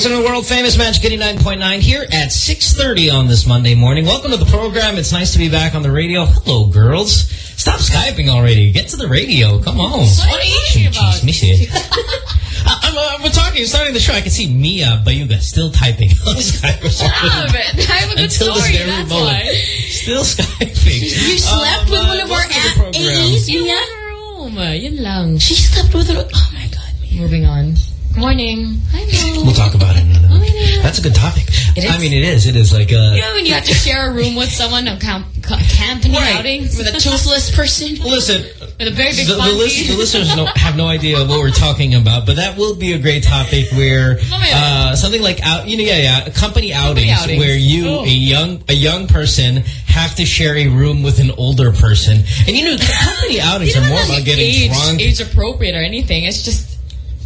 Hey, listen to the world famous Magic 89.9 here at 6.30 on this Monday morning. Welcome to the program. It's nice to be back on the radio. Hello, girls. Stop Skyping already. Get to the radio. Come on. What are you talking about? It. I'm, uh, we're talking, starting the show. I can see Mia Bayuga still typing on Skype. or something. Love it. I have a good Until this very that's moment. why. Still Skyping. You slept Um, with uh, one of our welcome to the program. AEs, In Mia? room. Yun lang. She slept with her. Oh my god, Mia. Moving on. Good morning. Hi, Mo. We'll talk about it Oh, That's a good topic. It I mean, it is. It is like uh, You know when you have to share a room with someone on camp, ca- camping Right. outings? With a toothless person. Listen, With a very big the, the, list, the listeners don't, have no idea what we're talking about, but that will be a great topic where uh, something like out, you know, yeah, yeah, company outings, outings. where you, Oh. a young, a young person, have to share a room with an older person, and you know, company outings are more about getting age, drunk. age appropriate or anything. It's just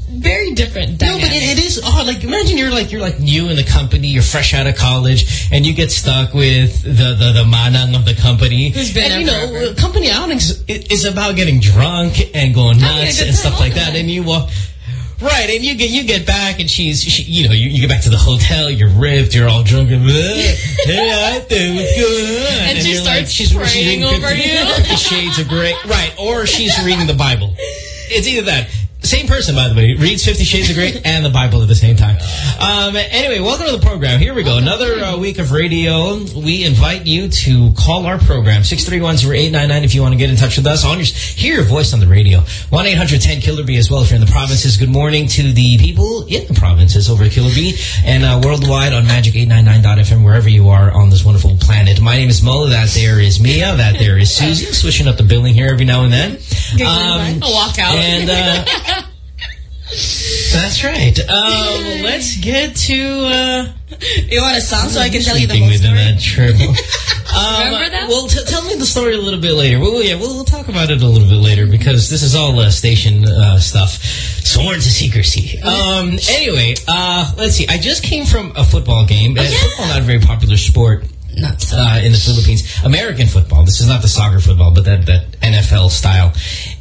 very different. No, but it, it is odd. Like, imagine you're like you're like new in the company, you're fresh out of college, and you get stuck with the the, the manang of the company. Who's been and you there know, forever. company outings is about getting drunk and going oh, nuts and stuff like that. And you walk. Right, and you get you get back, and she's she, you know you, you get back to the hotel, you're ripped, you're all drunk, and hey, I think what's going on? And she you're starts she's praying reading over you. Fifty Shades of Grey, right? Or she's reading the Bible. It's either that. Same person, by the way, reads Fifty Shades of Grey and the Bible at the same time. Um, anyway, welcome to the program. Here we go. Another uh, week of radio. We invite you to call our program, 631-0899 if you want to get in touch with us. On your, hear your voice on the radio. 1-800-10-KILLER-B as well if you're in the provinces. Good morning to the people in the provinces over at Killer B and uh, worldwide on Magic899.fm, wherever you are on this wonderful planet. My name is Mo. That there is Mia. That there is Susie. Switching up the billing here every now and then. Um, I'll walk out. and uh, that's right. Um, let's get to uh, You want a song so I can tell you the whole story? that. Um, Remember that? Well, t tell me the story a little bit later. Well, yeah, we'll, we'll talk about it a little bit later because this is all uh, station uh, stuff, sworn to secrecy. Um, anyway, uh, let's see. I just came from a football game. Uh, Football not a very popular sport Uh, in the Philippines. American football. This is not the soccer football, but that, that NFL style.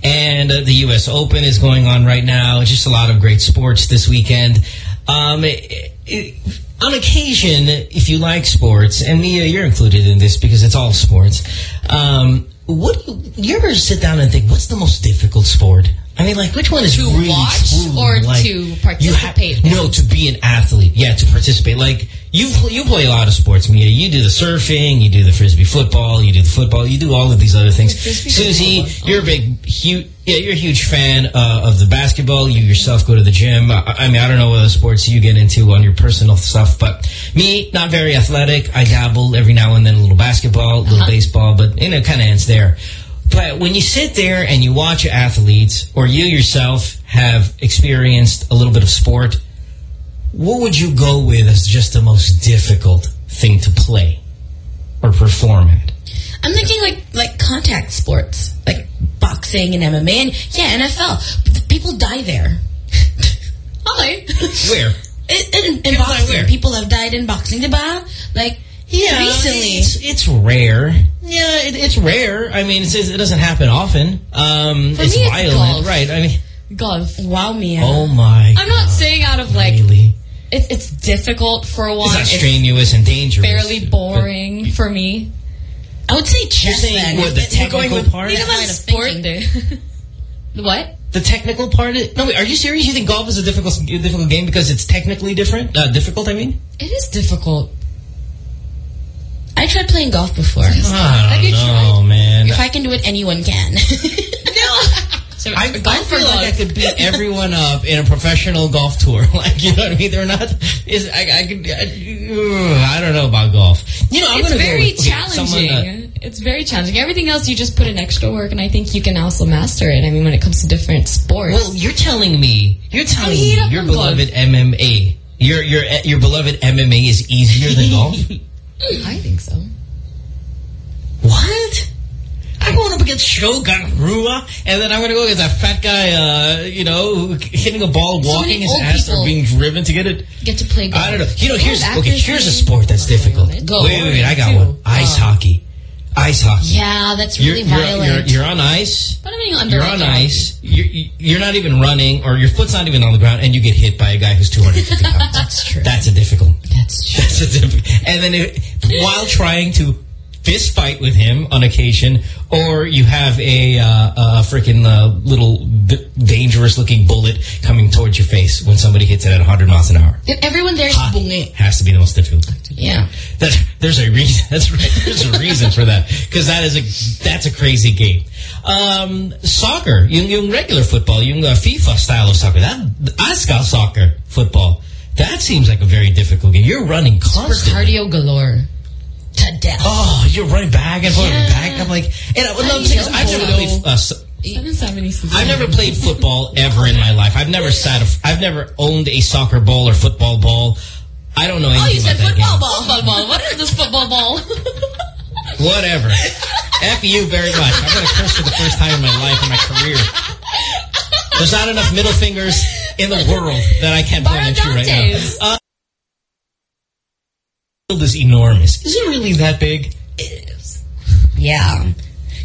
And uh, the U.S. Open is going on right now. Just a lot of great sports this weekend. Um, it, it, on occasion, if you like sports, and Mia, you're included in this because it's all sports. Um, what do you, you ever sit down and think, what's the most difficult sport? I mean, like, which one is To really watch truly, or like, to participate? no, to be an athlete. Yeah, to participate. Like you, you play a lot of sports, Mia. You do the surfing, you do the frisbee football, you do the football, you do all of these other things. Susie, you're a big, huge, yeah, you're a huge fan uh, of the basketball. You yourself go to the gym. I, I mean, I don't know what other sports you get into on your personal stuff, but me, not very athletic. I dabble every now and then a little basketball, a little Uh-huh. baseball, but you know, kind of ends there. But when you sit there and you watch athletes, or you yourself have experienced a little bit of sport, what would you go with as just the most difficult thing to play or perform at? I'm thinking like like contact sports, like boxing and MMA, and yeah, NFL. People die there. Okay. Where? In, in, in boxing, where? people have died in boxing, diba? Like recently. It's, it's rare. Yeah, it, it's rare. I mean, it's, it doesn't happen often. Um, For it's me, it's violent, golf. right? I mean, Golf. Wow, Mia. oh my. I'm not saying out of like, really. it, it's difficult for one. It's not It's strenuous and dangerous. fairly boring for me. I would say You're chess saying then. what, the We're going technical with part? that You know line of sport? The what? The technical part? Of, no, wait, are you serious? You think golf is a difficult, difficult game because it's technically different? Uh, difficult, I mean? It is difficult. I tried playing golf before. I Have don't you know, man. If I can do it, anyone can. no. So I, I feel like I could beat everyone up in a professional golf tour. Like, you know what I mean? They're not. Is I, I could. I, I don't know about golf. You know, I'm It's gonna go very with, challenging. someone, uh, it's very challenging. Everything else, you just put in extra work, and I think you can also master it. I mean, when it comes to different sports. well, you're telling me. You're telling me your on golf. beloved MMA. Your your your beloved MMA is easier than golf. I think so. What? I'm going up against Shogun Rua, and then I'm going to go against that fat guy, uh, you know, hitting a ball, walking many his ass, or being driven to get it. Get to play golf. I don't know. You know, here's okay. Here's a sport that's difficult. it. Wait, wait, wait. I got one. Ice hockey. Ice hockey. Yeah, that's You're, really you're, violent. you're, you're on ice. But I mean, under You're on ice. You're, you're not even running, or your foot's not even on the ground, and you get hit by a guy who's 250 pounds. That's true. That's a difficult. That's true. That's a difficult. And then it, while trying to fist fight with him on occasion, or you have a, uh, a freaking uh, little dangerous looking bullet coming towards your face when somebody hits it at 100 miles an hour. If everyone there's bungi. Has to be the most difficult. Yeah. That, there's a reason. That's right. There's a reason for that because that is a that's a crazy game. Um, soccer, yung, yung regular football, yung uh, FIFA style of soccer, that Azkals soccer football, that seems like a very difficult game. You're running constantly. cardio galore. To death. Oh, you're running back and forth Yeah. back. I'm like, and I, well, no, I'm I saying is know, I've never played. Uh, so- I've never played football ever in my life. I've never sat. A, I've never owned a soccer ball or football ball. I don't know anything Oh, you said that football game. ball. Football ball. What is this football ball? Whatever. F you very much. I'm going to curse for the first time in my life, in my career. There's not enough middle fingers in the world that I can't point at you right now. Uh, field is enormous. Is it really that big? It is. Yeah.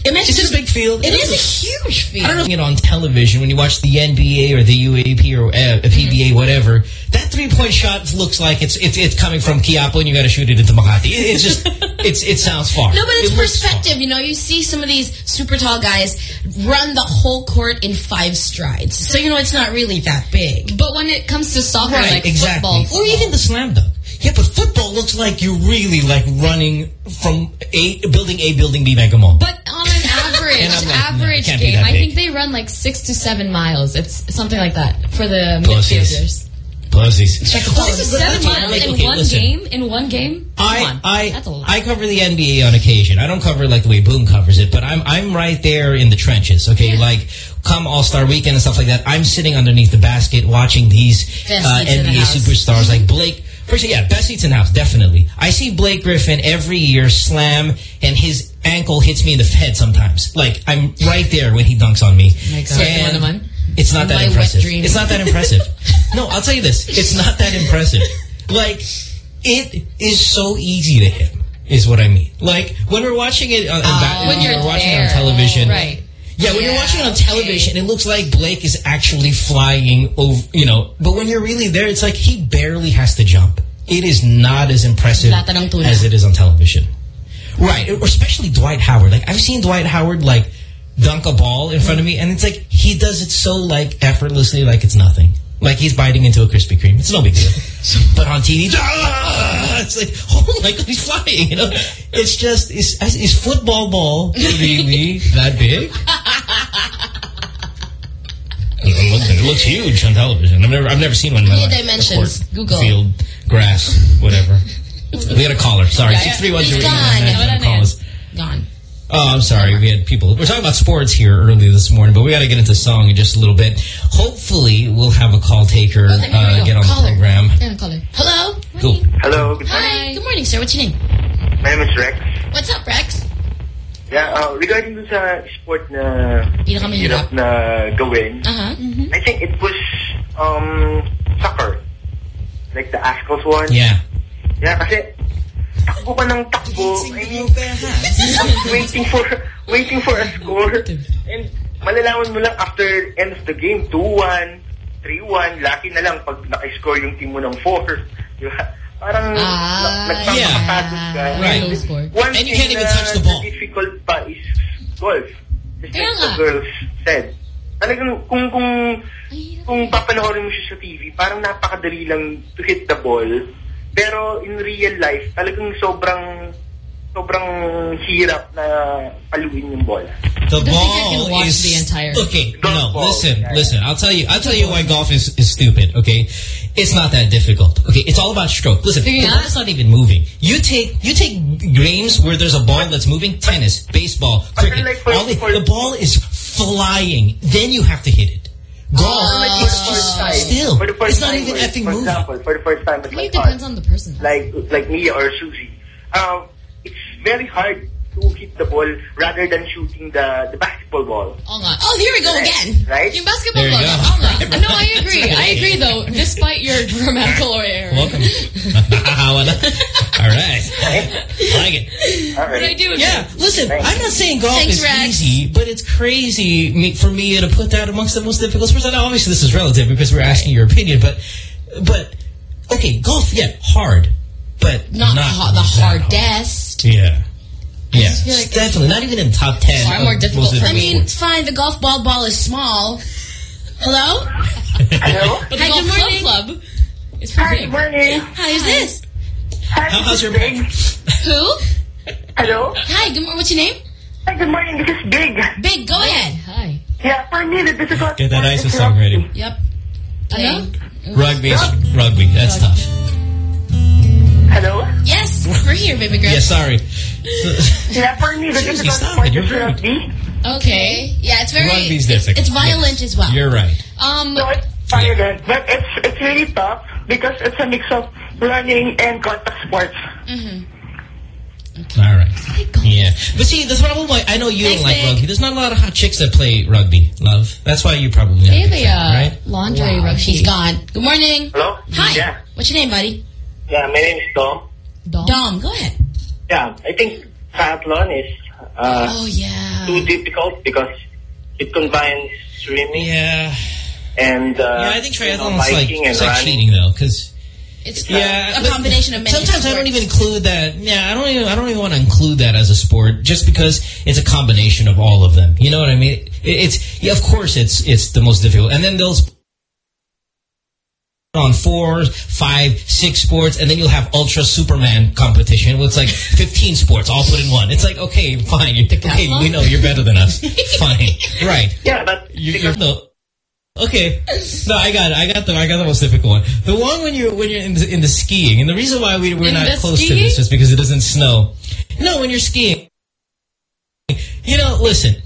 Imagine It's a big field. It is a huge field. I don't know it on television when you watch the NBA or the UAAP or uh, PBA, whatever. That three-point shot looks like it's it's it's coming from Quiapo and you got to shoot it into Makati. It, it's just it's it sounds far. No, but it's It perspective. You know, you see some of these super tall guys run the whole court in five strides. So, you know, it's not really that big. But when it comes to soccer, Right, like exactly. football, Or even the slam dunk. Yeah, but football looks like you're really like running from a building A, building B, Mega Mall. But on an average, like, average can't game, I think they run like six to seven miles. It's something like that for the Pussies. midfielders. Pussies. Six to seven miles Like, in okay, one listen. game. In one game. I. I That's a lot. I cover the NBA on occasion. I don't cover it like the way Boom covers it, but I'm I'm right there in the trenches. Okay, like come All Star Weekend and stuff like that. I'm sitting underneath the basket watching these uh, seats in the NBA superstars like Blake. First, yeah, best seats in the house, definitely. I see Blake Griffin every year slam, and his ankle hits me in the head sometimes. Like I'm right there when he dunks on me. my God. It's not that impressive. It's not that impressive. no, I'll tell you this. It's not that impressive. Like, it is so easy to hit, is what I mean. Like, when we're watching it on, Oh, when you're watching it on television. Right. Yeah, when you're watching it on okay. television, it looks like Blake is actually flying over, you know, but when you're really there, it's like he barely has to jump. It is not as impressive Lata ng tuna. as it is on television. Right, or especially Dwight Howard. Like, I've seen Dwight Howard, like, dunk a ball in front of me, and it's like, he does it so, like, effortlessly, like it's nothing. Like he's biting into a Krispy Kreme. It's no big deal. But on TV, ah, it's like, oh my God, he's flying, you know? It's just, is, is football ball really that big? It looks, it looks huge on television. I've never, I've never seen one in my life. dimensions. Court, Google. Field, grass, whatever. we had a caller. Sorry, Yeah, six three one he's zero. gone. Call us. Gone. Oh, I'm sorry. We had people. We're talking about sports here earlier this morning, but we got to get into song in just a little bit. Hopefully, we'll have a call taker Oh, uh, get on Caller. the program. Yeah, caller. Hello? Go. Hello, good. Hi. Good morning, sir. What's your name? My name is Rex. What's up, Rex? Yeah, uh, regarding dun sa sport na Pinakamahirap. hirap na gawin, Uh-huh. I think it was um, soccer. Like the Azkals one. Yeah. Yeah, kasi takbo ka ng takbo. I mean, waiting for waiting for a score. And malalaman mo lang after end of the game, 2-1, 3-1. Lucky na lang pag nakiscore yung team mo ng 4. Di Parang Ah, nagpapakatagos ka. yeah. Right. Score. One And you can't even touch the ball. difficult pa is golf. Just Kaya like the nga. girls said. Talagang kung kung kung papanoorin mo siya sa TV, parang napakadali lang to hit the ball. Pero in real life, talagang sobrang sobrang hirap na paluin yung bola. The think I ball can watch is the entire- Okay, Golf no, ball. listen, Yeah, listen. I'll tell you. I'll tell you why golf is is stupid. Okay, it's not that difficult. Okay, it's all about stroke. Listen, the Yeah. ball is not even moving. You take you take games where there's a ball that's moving. Tennis, baseball, cricket. like for- all the, for- the ball is flying. Then you have to hit it. Golf, Like for the first time, still, for the first it's not time, even for- effing for moving. example, for the first time, it's I like it depends us, on the person. like like me or Susie. Um, it's very hard to hit the ball rather than shooting the, the basketball ball. Oh, nga. oh, here we go again. Right? Yung basketball There you ball. go. Oh, Oo. No, I agree. I agree though, despite your grammatical error. Welcome. All right. I like it. All But I do agree. Yeah, listen, I'm not saying golf Thanks, is Rex. easy, but it's crazy for me to put that amongst the most difficult sports. And obviously this is relative because we're asking your opinion, but, but, okay, golf, yeah, hard, but Not, not, the, ha- the that hardest. Yeah. Yeah, like- definitely not even in top 10. Far more most difficult I mean, sports. fine, the golf ball ball is small. Hello? Hello? But the Hi, golf good morning. club club is Hi, pretty good big. morning. Hi, who's this? Hi, How- how's this your is Big. Who? Hello? Hi, good morning. What's your name? Hi, good morning. This is Big. Big, go ahead. Hi. Yeah, for me, the difficult Get that part ISO song ready. Yep. Ano? Rugby, rugby, that's tough. Hello? Yes, we're here, baby girl. Yeah, sorry. Yeah, for me, the Seriously, difficult stop it, you're is rude. rugby. Okay. Yeah, it's very. Rugby's it's, difficult. it's violent Yes. as well. You're right. Um, So it's violent, but it's it's really tough because it's a mix of running and contact sports. Hmm. All right. Yeah. But see, the problem, like, I know you Thanks, don't like Nick. rugby. There's not a lot of hot chicks that play rugby, love. That's why you probably they have have a a uh, right? laundry Wow, rugby. she's gone. Good morning. Hello? Hi. Yeah. What's your name, buddy? Yeah, my name is Tom. Dom. Dom, go ahead. Yeah, I think triathlon is uh, Oh, yeah. too difficult because it combines swimming Yeah. and uh, Yeah, I think you know, triathlon is like, and it's like running. cheating, though, because... It's Yeah, a combination of many Sometimes I don't even include that. Yeah, I don't even. I don't even want to include that as a sport, just because it's a combination of all of them. You know what I mean? It, it's yeah, of course it's it's the most difficult, and then those on four, five, six sports, and then you'll have Ultra Superman competition. Where it's like 15 sports all put in one. It's like okay, fine. You're, okay, we know you're better than us. fine, right? Yeah, but You, you're, no. Okay. No, I got it. I got the I got the most difficult one. The one when you're when you're in the, in the skiing, and the reason why we we're In not the close to this is because it doesn't snow. No, when you're skiing, you know, listen.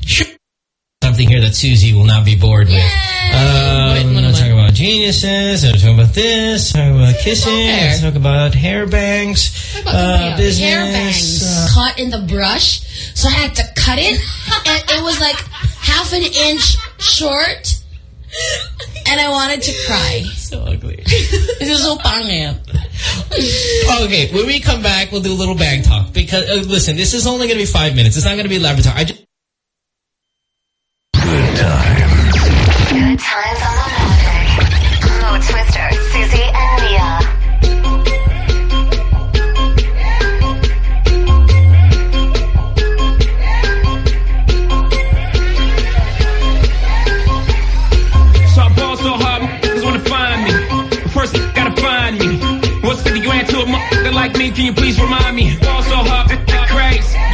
Something here that Susie will not be bored with. Wait, Um, what let's am I- talk about geniuses. Let's talk about this. Talk about kissing. hair. Let's talk about hair bangs. about Uh, something business. hair bangs uh, caught in the brush, so I had to cut it, and it was like half an inch short, and I wanted to cry. so ugly. This is so pangit. Okay, when we come back, we'll do a little bag talk. Because, uh, listen, this is only going to be five minutes. It's not going to be elaborate talk. I just... Good times. Good times on the Twister, Susie, and Mia. So I ball so hard, niggas wanna find me. First, gotta find me. What's 50 grand to a motherfucker like me? Can you please remind me? Ball so hard, the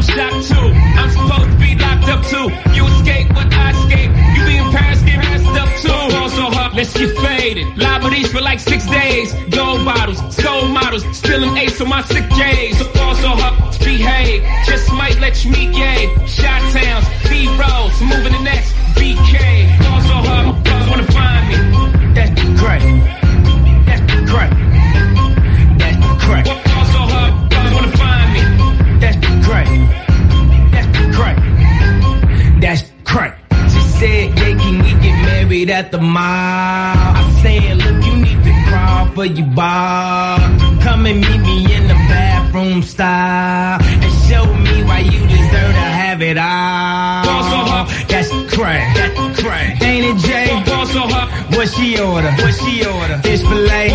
I'm shocked too. I'm supposed to be locked up too. You escape, but I escape. You be in Paris, get messed up too. Ball so hard, let's get faded. Liberties for like six days. Gold bottles, soul models, spilling ace on my sick days. So ball so hard, behave. Just might let you meet gay. Shot towns, B rolls, moving the next BK. Said, yeah, can we get married at the mall? I said, look, you need to crawl for your bar. Come and meet me in the bathroom style. And show me why you deserve to have it all. That's crack. That's crack. Ain't it Jay? What she order? What she order? Fish fillet.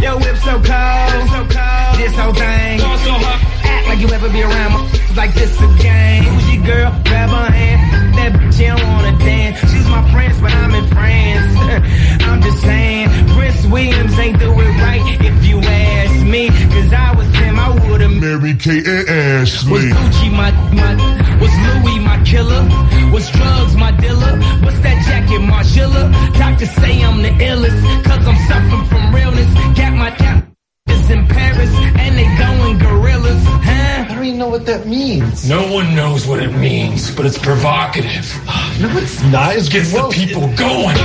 Yo, whip so cold. So cold. This whole thing. Act like you ever be around motherfuckers like this again. Who's your girl? Grab her hand. That bitch, don't wanna dance. She's my friend, but I'm in France. I'm just saying, Prince Williams ain't do it right if you ask me. Cause I was him, I would've Mary Kate and Was Ashley. Gucci my, my, means. No one knows what it means, but it's provocative. No, it's not. It's Gets the gross. people going.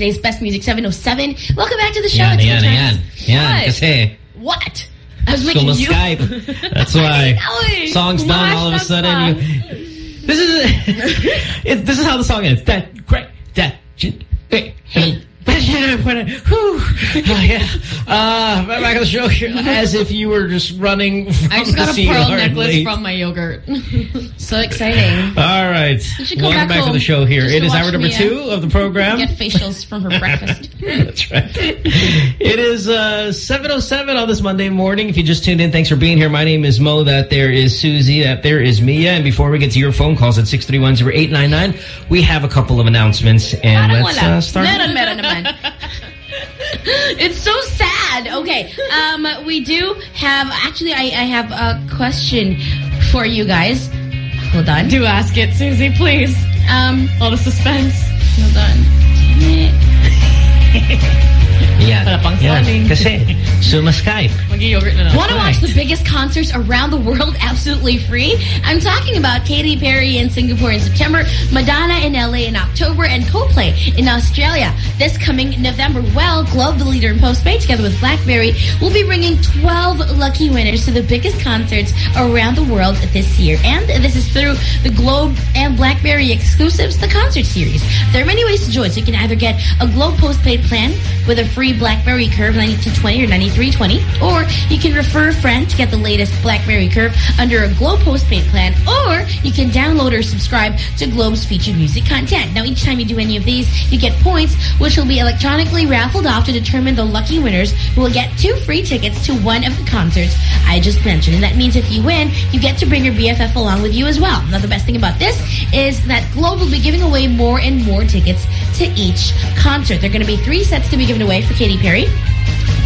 Today's best music 707. Welcome back to the show. Yan, It's yan, good yan. times. Yan, What? kasi What? I was making you. Skype. That's why. Song's done, all of a sudden you... This is it, this is how the song is. That great, that great. Whew. Oh, yeah. Uh, back on the show here, as if you were just running from I just got a the pearl necklace late. from my yogurt. So exciting. All right. should come Welcome back back to the show here. just It to is watch hour number Mia two of the program. Get facials from her breakfast. That's right. It is uh, 7.07 on this Monday morning. If you just tuned in, thanks for being here. My name is Mo. That there is Susie. That there is Mia. And before we get to your phone calls at 631-0899, we have a couple of announcements. And let's uh, start. Meron, meron naman. It's so sad. Okay, um, we do have, actually, I, I have a question for you guys. Hold on. Do ask it, Susie, please. Um, All the suspense. hold on. Damn it. Yan. Pang Yan. Eh. Kasi, suma Skype. Mag-yogurt na lang. Want to watch the biggest concerts around the world absolutely free? I'm talking about Katy Perry in Singapore in September, Madonna in LA in October, and Coldplay in Australia this coming November. Well, Globe, the leader in postpaid, together with BlackBerry, will be bringing 12 lucky winners to the biggest concerts around the world this year. And this is through the Globe and BlackBerry exclusives, the concert series. There are many ways to join. So you can either get a Globe postpaid plan with a free BlackBerry Curve 9220 or 9320, or you can refer a friend to get the latest BlackBerry Curve under a Globe postpaid plan, or you can download or subscribe to Globe's featured music content. Now, each time you do any of these, you get points, which will be electronically raffled off to determine the lucky winners who will get two free tickets to one of the concerts I just mentioned. And that means if you win, you get to bring your BFF along with you as well. Now, the best thing about this is that Globe will be giving away more and more tickets to each concert. There are going to be three sets to be given away for Katy Perry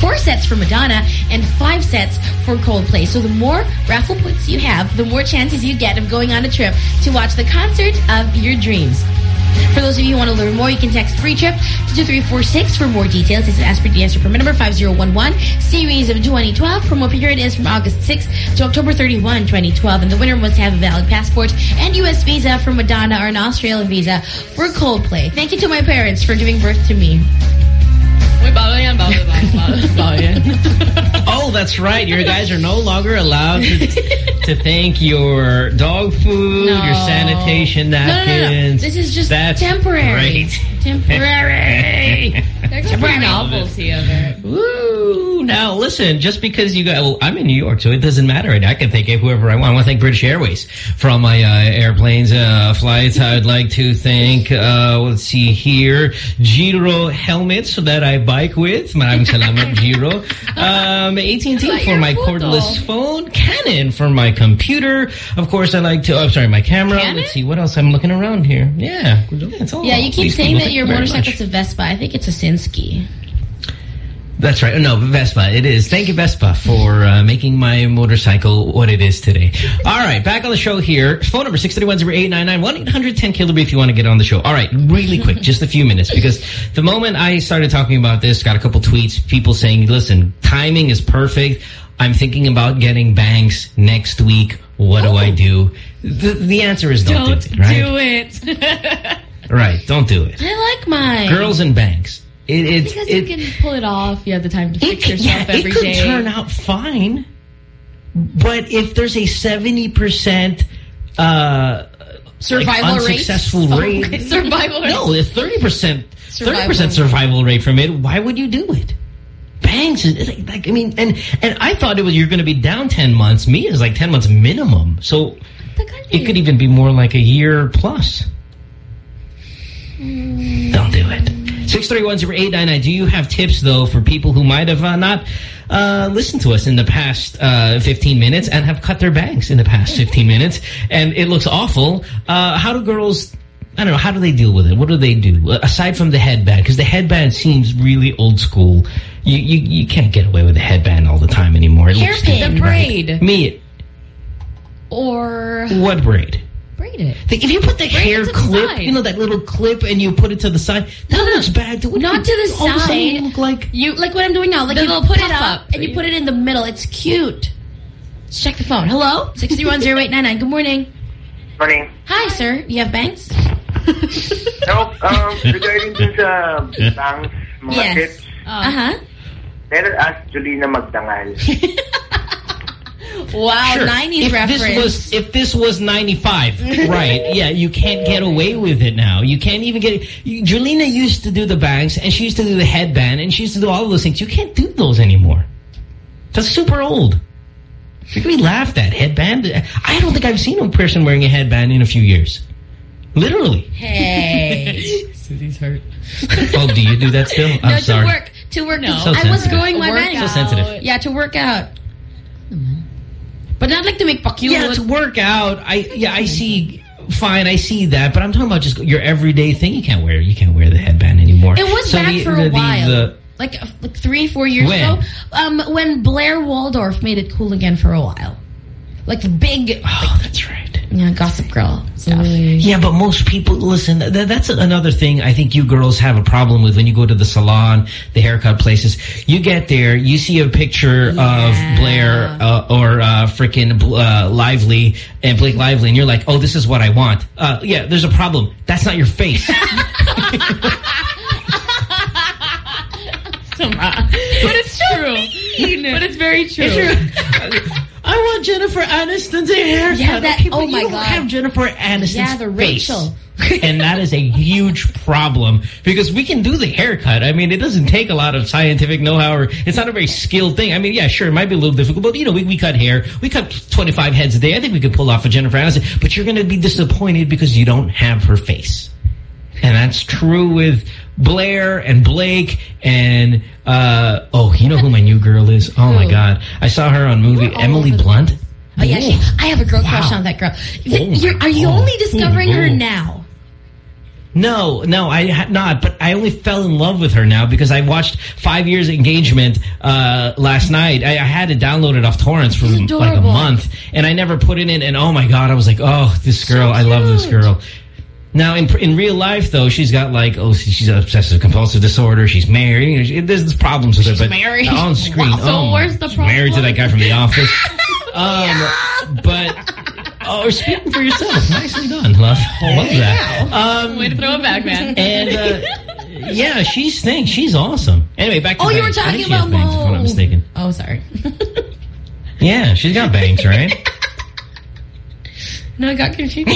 four sets for Madonna, and five sets for Coldplay. So the more raffle points you have, the more chances you get of going on a trip to watch the concert of your dreams. For those of you who want to learn more, you can text free trip to 2346 for more details. This is as per the answer permit number 5011, series of 2012. Promo period is from August 6 to October 31, 2012. And the winner must have a valid passport and U.S. visa for Madonna or an Australian visa for Coldplay. Thank you to my parents for giving birth to me. Oh, that's right. You guys are no longer allowed to, to thank your dog food, No. your sanitation No, no, no, no. This is just That's temporary. great. Temporary. There goes the novelty of it. Woo! Now, listen, just because you got, well, I'm in New York, so it doesn't matter. I can thank whoever I want. I want to thank British Airways from my uh, airplanes, uh, flights. I'd like to thank, uh, let's see here, Giro helmets that I bike with. Maraming salamat, Giro. Um, AT&T for my cordless phone. Canon for my computer. Of course, I like to, oh, sorry, my camera. Canon? Let's see, what else? I'm looking around here. Yeah. Yeah, you keep saying that your motorcycle's a Vespa. I think it's a That's right. No, Vespa. It is. Thank you, Vespa, for uh, making my motorcycle what it is today. All right, back on the show here. Phone number 631-0899, 1-800-10-KILLER if you want to get on the show. All right, really quick, just a few minutes, because the moment I started talking about this, got a couple tweets, people saying, listen, timing is perfect. I'm thinking about getting banks next week. What do I do? The, the answer is don't, Don't do it, right? do it. Right, don't do it. I like mine. Girls and banks. It, it, because it, you can pull it off. You have the time to fix could, yourself yeah, every it could day. turn out fine. But if there's a 70% uh, Survival like rate? unsuccessful Oh, rate. okay. Survival rate. No, a 30%, 30% Survival. survival rate from it, why would you do it? Banks, like, like, I mean, and and I thought it was you're going to be down 10 months. Me, is like 10 months minimum. So it could even be more like a year plus. Don't do it. 631-0899. Do you have tips, though, for people who might have uh, not uh, listened to us in the past uh, 15 minutes and have cut their bangs in the past 15 minutes, and it looks awful? Uh, how do girls... I don't know. How do they deal with it? What do they do Uh, aside from the headband? Because the headband seems really old school. You you you can't get away with a headband all the time anymore. It Hairpin. The right? braid. Me, Or what braid? Braid it. If you put the Braid hair to the clip, side. you know, that little clip, and you put it to the side, that looks bad. What Not you- to the all of a side. you look like... You like what I'm doing now. Like The you little put it up, up. and you put it in the middle. It's cute. Let's check the phone. Hello, six three one zero eight nine nine. Good morning. Morning. Hi, sir. You have banks? No, um, regarding dun sa banks, mga Yes. tips, Uh huh. let us ask Jolina Magdangal. Wow, Sure. nineties if reference. This was, if this was 95, right, yeah, you can't get away with it now. You can't even get... You, Jolina used to do the bangs, and she used to do the headband, and she used to do all of those things. You can't do those anymore. That's super old. You're going to be laughed at. Headband? I don't think I've seen a person wearing a headband in a few years. Literally. hey. Susie's hurt. Oh, do you do that still? I'm no, sorry. to work. To work. No. So I was sensitive. growing my Work bangs. So sensitive. Yeah, to work out. But not like to make fuck you. Yeah, to work out. I yeah, I see. Fine, I see that, but I'm talking about just your everyday thing. You can't wear you can't wear the headband anymore. It was So back the- for the- a the- while. the- like, uh, like three, four years When? ago. Um, when Blair Waldorf made it cool again for a while. Like the big, oh, that's right. Yeah, Gossip Girl stuff. Yeah, but most people listen. Th that's another thing. I think you girls have a problem with when you go to the salon, the haircut places. You get there, you see a picture of Blair uh, or uh, freaking uh, Lively and Blake Lively, and you're like, "Oh, this is what I want." Uh, yeah, there's a problem. That's not your face. so but it's true. But it's very true. I want Jennifer Aniston's haircut. Yeah, that- Okay, but oh you my don't God. have Jennifer Aniston's Yeah, the face. Rachel. and that is a huge problem because we can do the haircut. I mean, it doesn't take a lot of scientific know-how or it's not a very skilled thing. I mean, yeah, sure, it might be a little difficult, but you know, we, we cut hair. We cut 25 heads a day. I think we could pull off a Jennifer Aniston, but you're going to be disappointed because you don't have her face. And that's true with Blair and Blake and, uh, oh, you know who my new girl is? Oh my God. I saw her on movie Emily Blunt. Oh, yeah, she, I have a girl crush Wow. on that girl. You're, are you God. only discovering her Oh. now? No, no, I have not. But I only fell in love with her now because I watched Five Years Engagement uh, last night. I, I had it downloaded off torrents for like a month, and I never put it in. And oh my god, I was like, oh, this girl, I love this girl. Now, in in real life, though, she's got like, oh, she's obsessive compulsive disorder. She's married. You know, she, there's problems with her, but married? on screen, Wow. So oh, where's the she's married to that guy from The Office. um, but oh, speaking for yourself, nicely done, love. Love that. Um, Way to throw it back, man. and uh, yeah, she stinks. She's awesome. Anyway, back to Oh, you were bangs. I think talking about bangs, if I'm not mistaken. Oh, sorry. Yeah, she's got bangs, right? no, I got confused.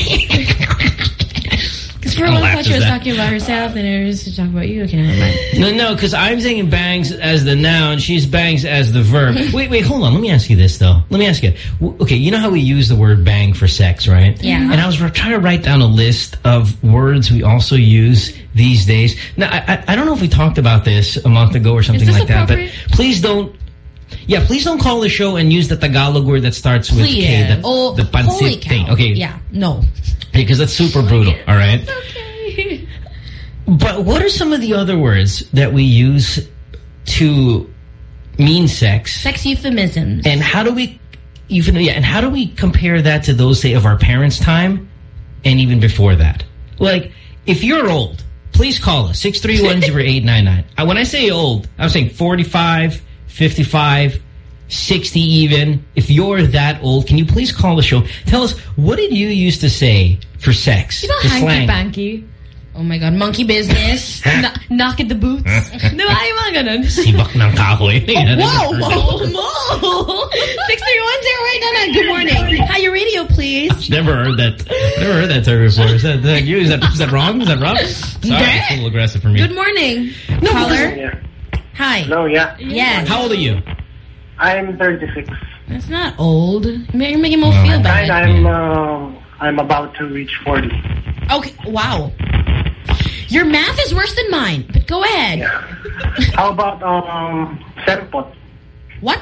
For long laugh she was talking about herself, and it was to talk about you. Okay, never mind. No, no, because I'm saying bangs as the noun. She's bangs as the verb. wait, wait, hold on. Let me ask you this, though. Let me ask you. Okay, you know how we use the word bang for sex, right? Yeah. And I was trying to write down a list of words we also use these days. Now, I, I, I don't know if we talked about this a month ago or something like that, but please don't Yeah, please don't call the show and use the Tagalog word that starts with Please. K. The, oh, the pancit thing. Okay. Yeah, no. Because that's super brutal, all right? Okay. But what are some of the other words that we use to mean sex. Sex euphemisms. And how do we even yeah, and how do we compare that to those say of our parents' time and even before that? Like, if you're old, please call us 6310899. Uh, when I say old, I'm saying 45, 55, 60 even. If you're that old, can you please call the show? Tell us what did you used to say for sex? Di ba The slang. hanky-panky? Oh my God, monkey business. Na knock at the boots? Di ba? Yung mga ganun. Sibak ng kahoy. Yan, oh, Whoa, whoa, whoa. 6310 Good morning. Hi, your radio, please. Never heard that. Never heard that term before. Is that, is that you? Is that, is that wrong? Is that wrong? Sorry, it's a little aggressive for me. Good morning. Caller. Yeah. Hi. No, yeah. Yes. How old are you? I'm 36. That's not old. You're making me feel And bad. I'm, uh, I'm about to reach 40. Okay, wow. Your math is worse than mine, but go ahead. How about, um, sempot? What?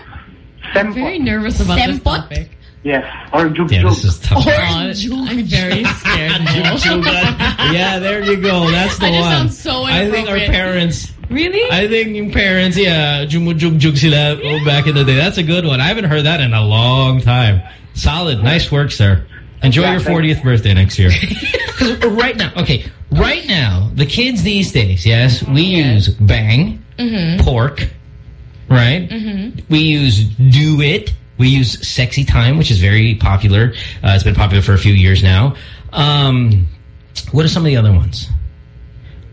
I'm very nervous about this topic. Yes. Or juk Yeah, juk. this is tough. Oh, I'm very scared now. yeah, there you go. That's the I just one. sound so I think our parents. Really? I think yung parents, yeah, jumujug sila oh, back in the day. That's a good one. I haven't heard that in a long time. Solid. Nice work, sir. Enjoy Yeah, your thanks. 40th birthday next year. 'Cause right now, okay, right now, the kids these days, yes, we use bang, Mm-hmm. pork, right? We use do it. We use sexy time, which is very popular. Uh, it's been popular for a few years now. Um, what are some of the other ones?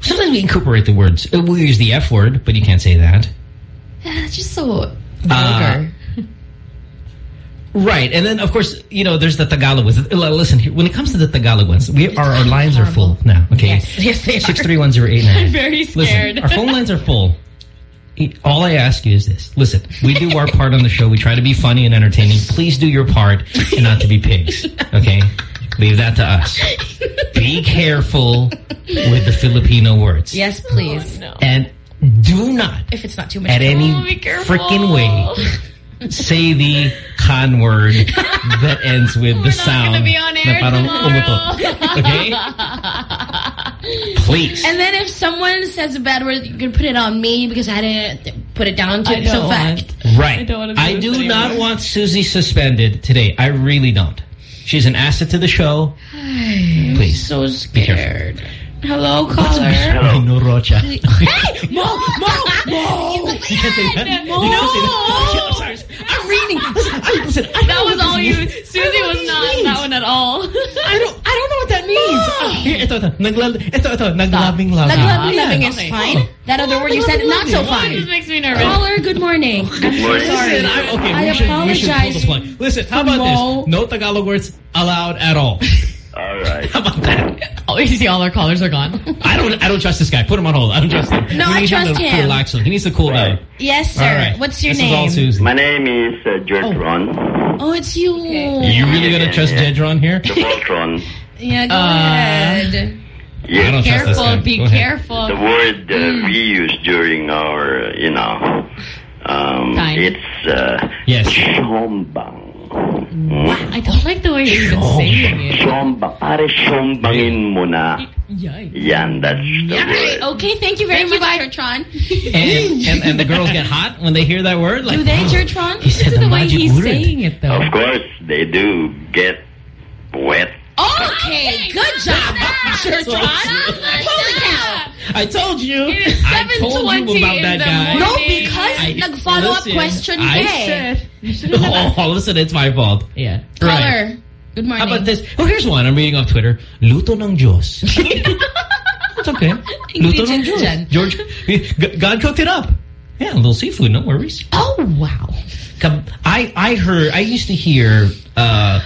Sometimes we incorporate the words. Uh, We use the F word, but you can't say that. Yeah, it's just so Uh, vulgar. Right, and then of course you know there's the Tagalog ones. Uh, Listen, here, when it comes to the Tagalog ones, we our, our lines are full now. Okay, Yes, yes, they are. six three one zero eight nine. I'm very scared. Listen, our phone lines are full. All I ask you is this: Listen, we do our part on the show. We try to be funny and entertaining. Please do your part and not to be pigs. Okay, leave that to us. Be careful with the Filipino words. Yes, please. Oh, and do not If it's not too much. at any Oh, freaking way say the con word that ends with the sound gonna be on air parang Okay? Please. And then if someone says a bad word, you can put it on me because I didn't put it down to I it's a fact. right. I don't wanna I do not want Susie suspended today. I really don't. She's an asset to the show. Please. So Be careful. Scared. Hello, caller. Hello. No, Rocha. hey, Mo, Mo, Mo. You can't say that. You can't say that. I'm sorry. I'm reading. Listen, I, listen, I That was all you. Susie was not this that one at all. I don't I don't know what that means. Ah, here, ito, ito. Naglal, ito, ito. Naglabing labing. Naglabing Yeah. loving is Okay. fine. That other word you said, not so This fine. makes me nervous. Caller, good morning. I'm sorry. Listen, I'm, okay, I we should, we should pull apologize. Listen, how about Mo. this? No Tagalog words allowed at all. All right. How about that? Oh, you see, all our callers are gone. I don't I don't trust this guy. Put him on hold. I don't trust him. No, we I need trust him. To him. relax him. He needs to cool down. Yes, sir. All right. What's your this name? is all Susie. My name is uh, Gertron. Oh, it's you. you really gonna trust Yeah. Jedron here? The Voltron. Yeah, go Uh, ahead. I Yes. don't trust this Careful, be Go ahead. careful. The word uh, Hmm. we use during our, uh, you know, um, Time. it's uh, Yes. shombang. I don't like the way you're even saying it. Shombang. Pare shombangin mo na. Yikes. Yan, that's the word. Okay, thank you very Thank much, bye. Gertron. And, and and the girls get hot when they hear that word. Like, Do they, oh, Gertron? He This is the the way he's word. saying it, though. Of course, they do get wet. Okay, good job, Gertron. Holy cow. I told you. It's I told you about in that the guy. No, because I- nag-follow-up question I said. Oh, listen, it's my fault. Yeah. Right. Good morning. How about this? Oh, here's one. I'm reading off Twitter. Luto ng Diyos. it's okay. Luto ng Diyos. George, God cooked it up. Yeah, a little seafood, no worries. Oh, wow. I, I heard, I used to hear, uh,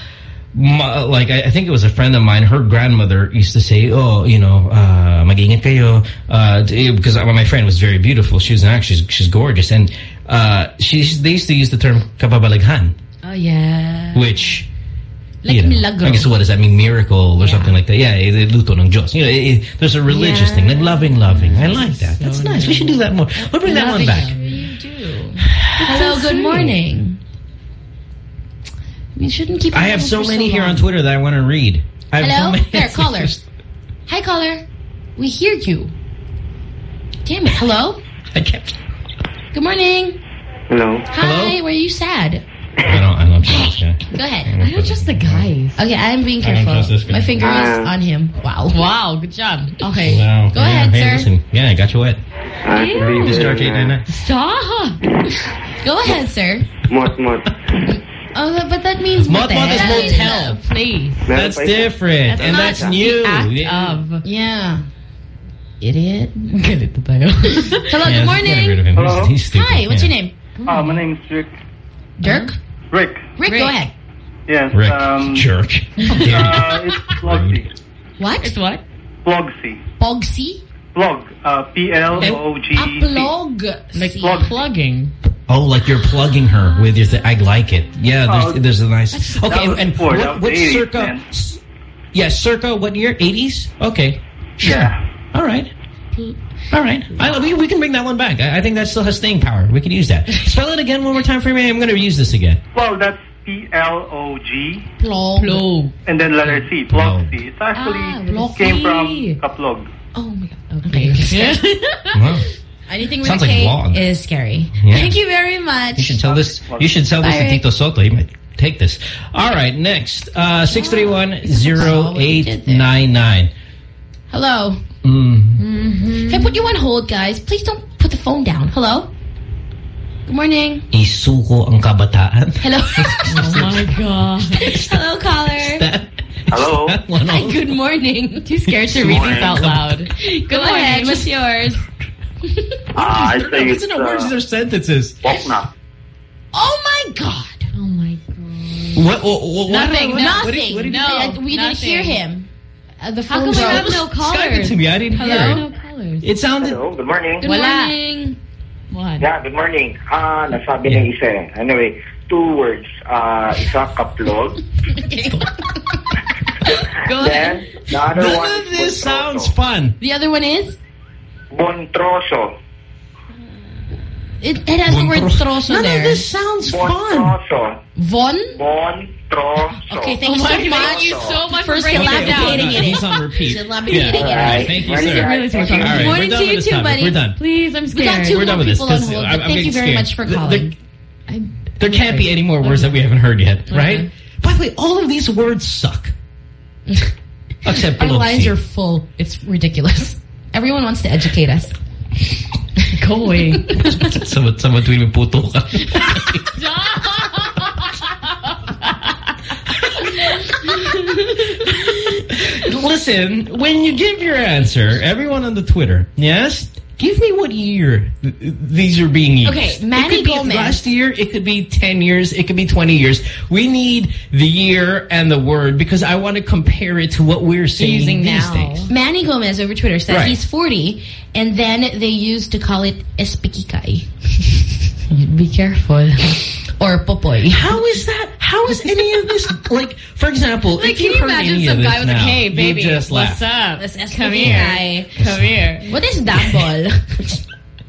ma- like, I, I think it was a friend of mine, her grandmother used to say, oh, you know, uh, kayo, uh, t- because my friend was very beautiful. She was an actress, she's, she's gorgeous. And, uh, she's, they used to use the term kababalaghan, Oh, yeah. which, Like you know, milagro. I guess what does that mean? Miracle or Yeah. something like that. Yeah, eh, luto ng Diyos. You know, eh, eh, there's a religious Yeah. thing, like loving, loving. I like that. That's nice. We should do that more. We'll bring that one back. You do. Hello, good morning. We shouldn't keep. I have so for many here on Twitter that I want to read. I have so Hello? There, caller. Hi, caller. We hear you. Damn it. Hello? I kept. Good morning. Hello. Hi, were you sad? I don't, I don't trust this guy. Go ahead. I don't trust the guys. Okay, I'm being I don't careful. trust this guy. My finger is on him. Wow. Wow, good job. Okay. Wow. Go yeah, ahead, hey, sir. listen. Yeah, I got you wet. Sabihin mo Discharge 899. Stop. Go ahead, sir. Mot, mot. Oh, but that means Mot- mot is motel. motel. Please. Meron That's different. and not that's the new. Act Yeah. of. Yeah. Idiot. Ganito tayo. Hello, Yeah, good let's get rid morning. of him. Hello? He's, he's stupid. Hi, what's yeah. your name? Uh, my name is Rick. Dirk? Rick. Rick, Rick. go ahead. Yes. Rick, Um, jerk. uh, it's Plogsy. What? It's what? Plogsy. Pogsy? Plog. Uh, P-L-O-G. A plug. Like See. plug. plugging. Oh, like you're plugging her with your. Th I like it. Yeah, there's, Oh, there's a nice. Okay, that was and before, what, that was what 80s, circa? man. Yeah, circa what year? 80s. Okay, sure. Yeah. All right. All right. I, we, we can bring that one back. I, I think that still has staying power. We can use that. Spell it again one more time for me. I'm going to use this again. Well, that's P-L-O-G Plug. Plug. and then letter C. Plogsy. It's actually Ah, came from kaplog. Oh my god. Okay. Wow. Anything with Sounds a like K vlog. is scary. Yeah. Thank you very much. You should tell this. You should sell this Bye, to Tito Sotto. He might take this. All right. Next, uh, six three one zero eight nine nine. Hello. Mm. If I put you on hold, guys, please don't put the phone down. Hello? Good morning. Isuko ang kabataan. Hello. Oh my god. Hello, caller. Hello. One Hi, good morning. Too scared to read this out loud. Go ahead. What's yours? Ah, I say It's it's not words. These uh, are sentences. Pokna. Oh my god. Oh my god. What? what, what Nothing, What, no, what, what did- Nothing. what did you No. Uh, we didn't hear him. Uh, the How come we have no Skype it to me. I didn't Hello? hear No it. callers. It sounded. Hello, good morning. Good Wala. morning. What? Yeah, good morning. Ah, nasabi ng isa eh. Anyway, two words. Ah, isa kaplog. Go Then, ahead. the other None is of this sounds fun. The other one is? Bontroso. It, it has the word troso None there. of this sounds fun. Bontroso. Von? Bontroso. Okay, thank oh you Oh so my God, much. thank you so much for for breaking syllabicating it down. it. He's on repeat. Syllabicating Yeah. it. All right. Thank you, Ready, sir. guys? Really sweet. All right, Morning we're done to you too, topic. buddy. We're done. Please, I'm We scared. got 2 We're done more with this. people on 'cause hold. I'm- I'm thank you very scared. much for There- calling. There, there can't be any more words that we haven't heard yet, right? By the way, all of these words suck. Except Our lines are full. It's ridiculous. Everyone wants to educate us. Go away. Someone, someone tweet me puto ka. Listen, when you give your answer, everyone on the Twitter, yes, give me what year th- these are being used. Okay, Manny it could be Gomez. last year, it could be 10 years, it could be 20 years. We need the year and the word because I want to compare it to what we're saying Using these now. days. Manny Gomez over Twitter said Right. he's 40, and then they used to call it espikikai. Be careful. Or popoy. How is that? How is any of this like? For example, Like, if can you you heard imagine any some of guy with a now, K, baby? you just What's laugh. up? That's Come espikikai. here. Come here. What is dumbbell?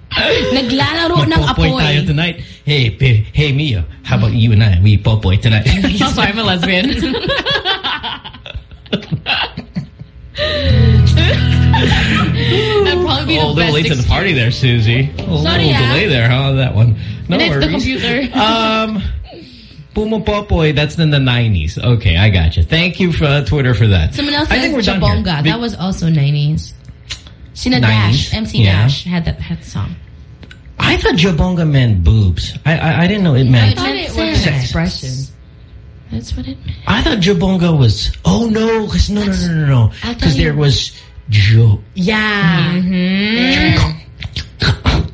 Naglalaro ng Popoy tayo apoy. tonight. Hey, babe, hey Mio, how about you and I? We popoy tonight. Also, I'm a lesbian. That'd probably be oh, a little late to the party there, Susie. A little Sorry, ah. delay there, huh? That one. No And it's the computer. Um, Puma Popoy, that's in the 90s. Okay, I got you. Thank you for uh, Twitter for that. Someone else I think we're done here. Jabonga. That was also 90s. Sina 90s? Dash, MC Yeah. Dash had that had song. I thought Jabonga meant boobs. I I, I didn't know it meant. I thought it was an expression. That's what it meant. I thought Jabonga was. Oh no, 'cause- no, no, no, no, no. Because there was Jo. Yeah. Mm-hmm.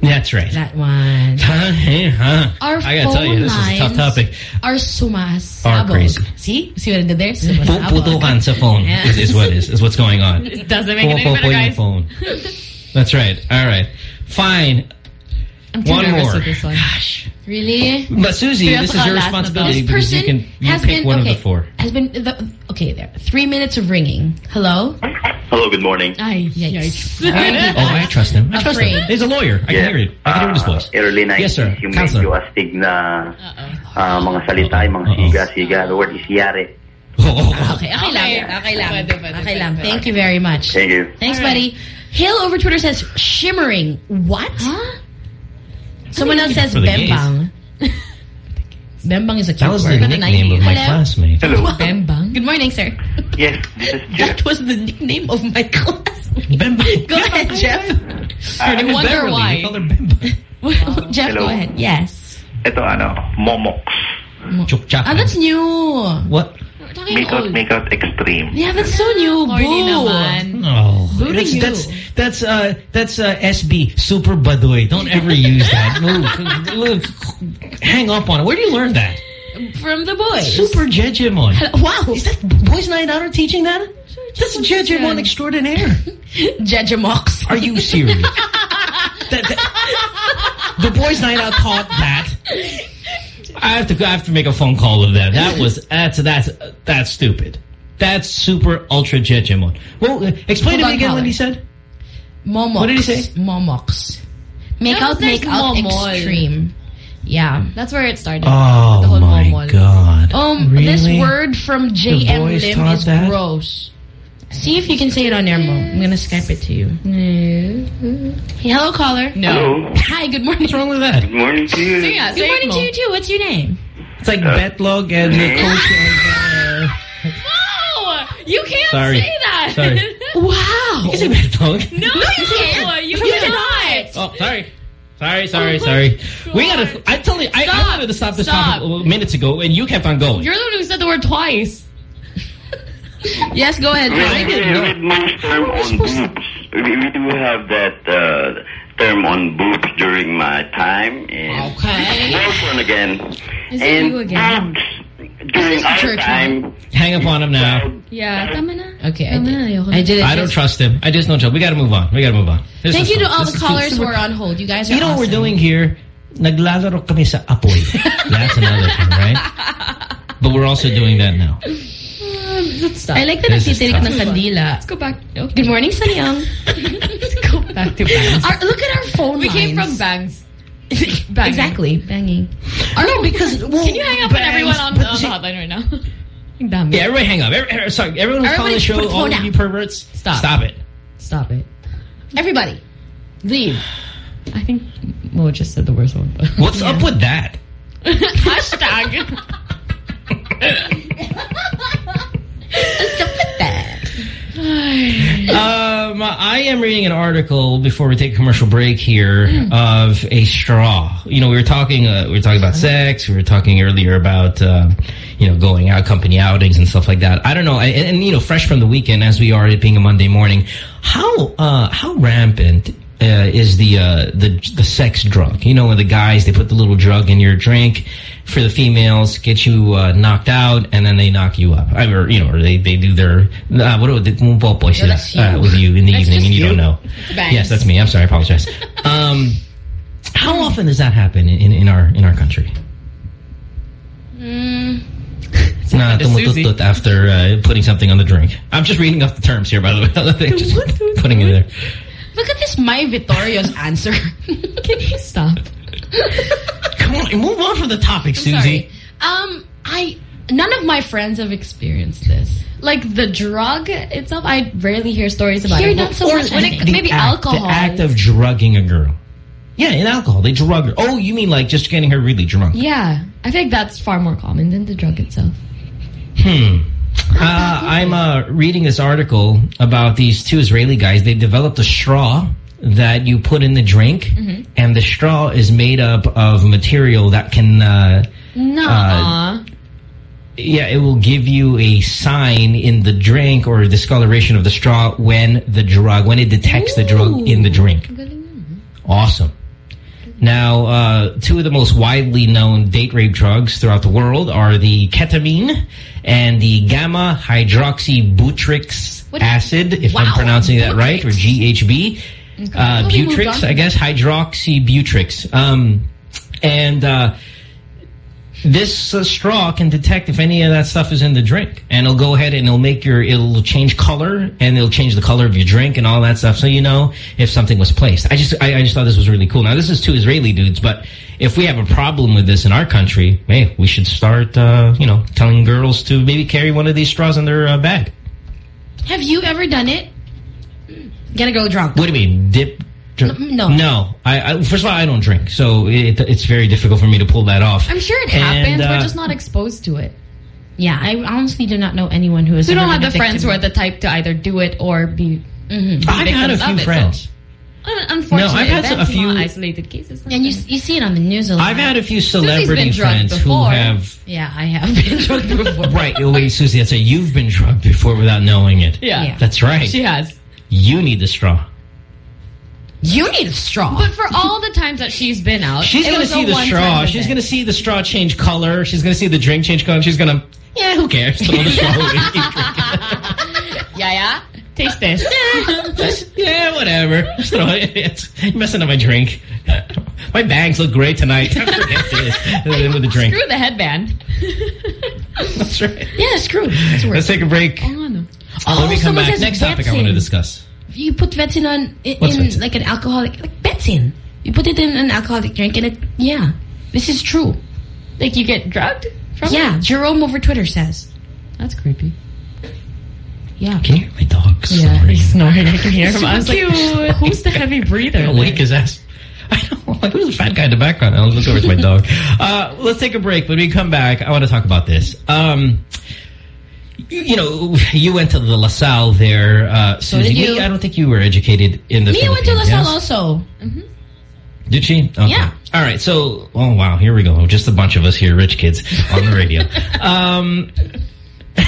That's right. That one. Huh? Hey, huh? Our I gotta tell you, this is a tough topic. Sumasabog. Are crazy. See? See what I did there? Sumasabog. Putukan sa phone Yeah. is, is what is is what's going on. It doesn't make any Pupo better, guys. phone. That's right. All right. Fine. I'm too One nervous more. with this one. Gosh. Really? But Susie, We this is your responsibility This because you person can you has pick been one okay. of the four. Has been the, okay there. Three minutes of ringing. Hello. Hello, good morning. Ay, Yikes. yikes. Oh, I trust him. I trust him. He's a lawyer. I can hear it. I can hear his Uh, voice. early 90s, Yes, sir. yung Counselor. medyo astig na ah, mga salita, mga Uh-oh. siga-siga. The word is yare. Oh, Okay, okay lang. Okay. Okay lang. Pwede, pwede, Okay pwede, lang. pwede. Thank you very much. Thank you. Thanks, All right. buddy. Hill over Twitter says shimmering. What? Someone else says For the bembang. Bembang is a cute That was the word. nickname of my Hello? classmate. Hello. Bembang? Good morning, sir. Yes, this is Jeff. That was the nickname of my class. Bembang. Go ahead, Jeff. I, Miss wonder Beverly, why. we called her Bembang. Jeff, Hello. go ahead. Yes. ito ano, Momox. Chukchak. Ah, that's new. What? We're talking Make out, make out extreme. Yeah, that's so new. Corny Boo. naman. No. Booting That's you. that's that's uh that's uh SB Super Badoy. Don't ever use that. Move. Look, Hang up on it. Where do you learn that? From the boys. Super Jejemon. Wow. Is that Boys Night Out are teaching that? That's Jejemon extraordinaire. Jejemox. Are you serious? that, that- the Boys Night Out taught that. I have to I have to make a phone call of that. That was that's that's that's stupid. That's super ultra Jejemon. Well, explain Hold to me on, again what he said. Momox. What did he say? Momox. Make out, there's make out momol. extreme. Yeah. That's where it started. Oh the whole my momol. god! Um, really? this word from JM boys Lim is that? gross. See if you can say it on air, Mo. I'm gonna Skype it to you. Hey, hello, caller. Hello. Hi, good morning. What's wrong with that? Good morning to you. Yeah, Good morning Mo. to you, too. What's your name? It's like Betlog and the coach. No! You can't Sorry. say that! Sorry. Wow. uh, is it Betlog? no, no, you can't! You, cannot! Oh, sorry. Sorry, sorry, sorry. We gotta. I told you. I, I Stop. wanted to stop this Stop. topic minutes ago, and you kept on going. You're the one who said the word twice. Yes, go ahead. We, I didn't know. with most term on boobs. We, we do have that uh, term on boobs during my time. And Okay. Work one again. Is it you again? boobs during our church time. Hang up on him now. Yeah, tama na. Okay, I Tama did, na. I did it. I don't trust him. I just don't trust. We gotta move on. We gotta move on. This Thank is you to all This the callers who are on hold. You guys are You know what we're doing here? Naglalaro kami sa apoy. That's another thing, right? But we're also doing that now. Let's stop. I like that This is nagtitirik tough. ng kandila. Let's go back. Okay. Good morning, Sunny Young. Let's go back to bangs. Our, look at our phone we came from lines. bangs. Exactly. Banging. No, because well, Can you hang up on bangs, everyone on, but on the see- hotline right now? Ang. Yeah, everybody hang up. Every, every- sorry, everyone who's calling the show, all of you perverts, Stop. Stop it. Stop it. Everybody, leave. I think Mo just said the worst one. What's up with that? Hashtag. Um, I am reading an article before we take a commercial break here of a straw. You know, we were talking, uh, we were talking about sex. We were talking earlier about, uh, you know, going out, company outings and stuff like that. I don't know. And, and, you know, fresh from the weekend as we are, it being a Monday morning, how, uh, how rampant uh, is the uh, the the sex drug. You know, when the guys they put the little drug in your drink for the females, get you uh, knocked out, and then they knock you up. I, or you know, or they they do their uh, what do they pumpopoy sila, that's you. uh, with you in the That's evening, and you, you. don't know. Bangs. Yes, that's me. I'm sorry. I apologize. um, how often does that happen in, in our in our country? Nah, tumututut after uh, putting something on the drink. I'm just reading off the terms here, by the way. just putting it there. Look at this, my Vittorio's answer. Can you stop? Come on, move on from the topic, Susie. Um, I none of my friends have experienced this. Like the drug itself, I rarely hear stories about Here, it. not so Or much, when it- maybe act, alcohol. The act of drugging a girl. Yeah, in alcohol, they drug her. Oh, you mean like just getting her really drunk? yeah, I think that's far more common than the drug itself. Hmm. Uh, I'm uh, reading this article about these two Israeli guys. They developed a straw that you put in the drink, Mm-hmm. and the straw is made up of material that can, uh, No. Uh, yeah, it will give you a sign in the drink or discoloration of the straw when the drug, when it detects the drug in the drink. Awesome. Now, uh, two of the most widely known date rape drugs throughout the world are the ketamine and the gamma hydroxybutyric acid, if I'm pronouncing that right, or GHB. Uh, we moved Butrix. I guess, hydroxybutrix. Um, and uh, this uh, straw can detect if any of that stuff is in the drink. And it'll go ahead and it'll make your, it'll change color and it'll change the color of your drink and all that stuff. So you know if something was placed. I just, I, I just thought this was really cool. Now this is two Israeli dudes, but if we have a problem with this in our country, hey, we should start, uh, you know, telling girls to maybe carry one of these straws in their uh, bag. Have you ever done it? Get a girl drunk. What do you mean? Dip, Dr- No. No. I, I, first of all, I don't drink, so it, it's very difficult for me to pull that off. I'm sure it And, happens. uh, We're just not exposed to it. Yeah, I honestly do not know anyone who is. We don't have been the friends who are the type to either do it or be. Mhm. I've had a victims few it, friends. Un- Unfortunate. No, I've had a few- not isolated cases. And you you see it on the news a lot. I've had a few been celebrity drugged friends who have... Yeah, I have been drugged before. Right, wait, Susie, that's right. You've been drugged before without knowing it. Yeah. Yeah. That's right. She has. You need the straw. You need a straw. But for all the times that she's been out, She's going to see the straw. She's going to see the straw change color. She's going to see the drink change color. She's going to, yeah, who cares? Throw the straw away. Yeah, yeah. Taste this. Just, yeah, whatever. Just throw it. It's you're messing up my drink. My bags look great tonight. Forget this. With the drink. Screw the headband. That's right. yeah, screw. That's Let's take a break. Oh, no. Oh, Let me come back. Next topic I want to discuss. You put Betsin on in, in like an alcoholic like Betsin. You put it in an alcoholic drink and it yeah. This is true. Like you get drugged from Yeah, it? Jerome over Twitter says. That's creepy. Yeah. Can you hear my dog Yeah, snoring? he's snoring. I can hear him. I was Cute. like, who's the heavy breather? Gonna wake his ass. I know. Like, who's the fat guy in the background? I'll look over to my dog. Uh, let's take a break. When we come back, I want to talk about this. Um, you, know, you went to the LaSalle there, uh, Susie. did you. I don't think you were educated in the Mia went to LaSalle yes? also. Did she? Okay. Yeah. All right. So, oh wow, here we go. Just a bunch of us here, rich kids, on the radio. um,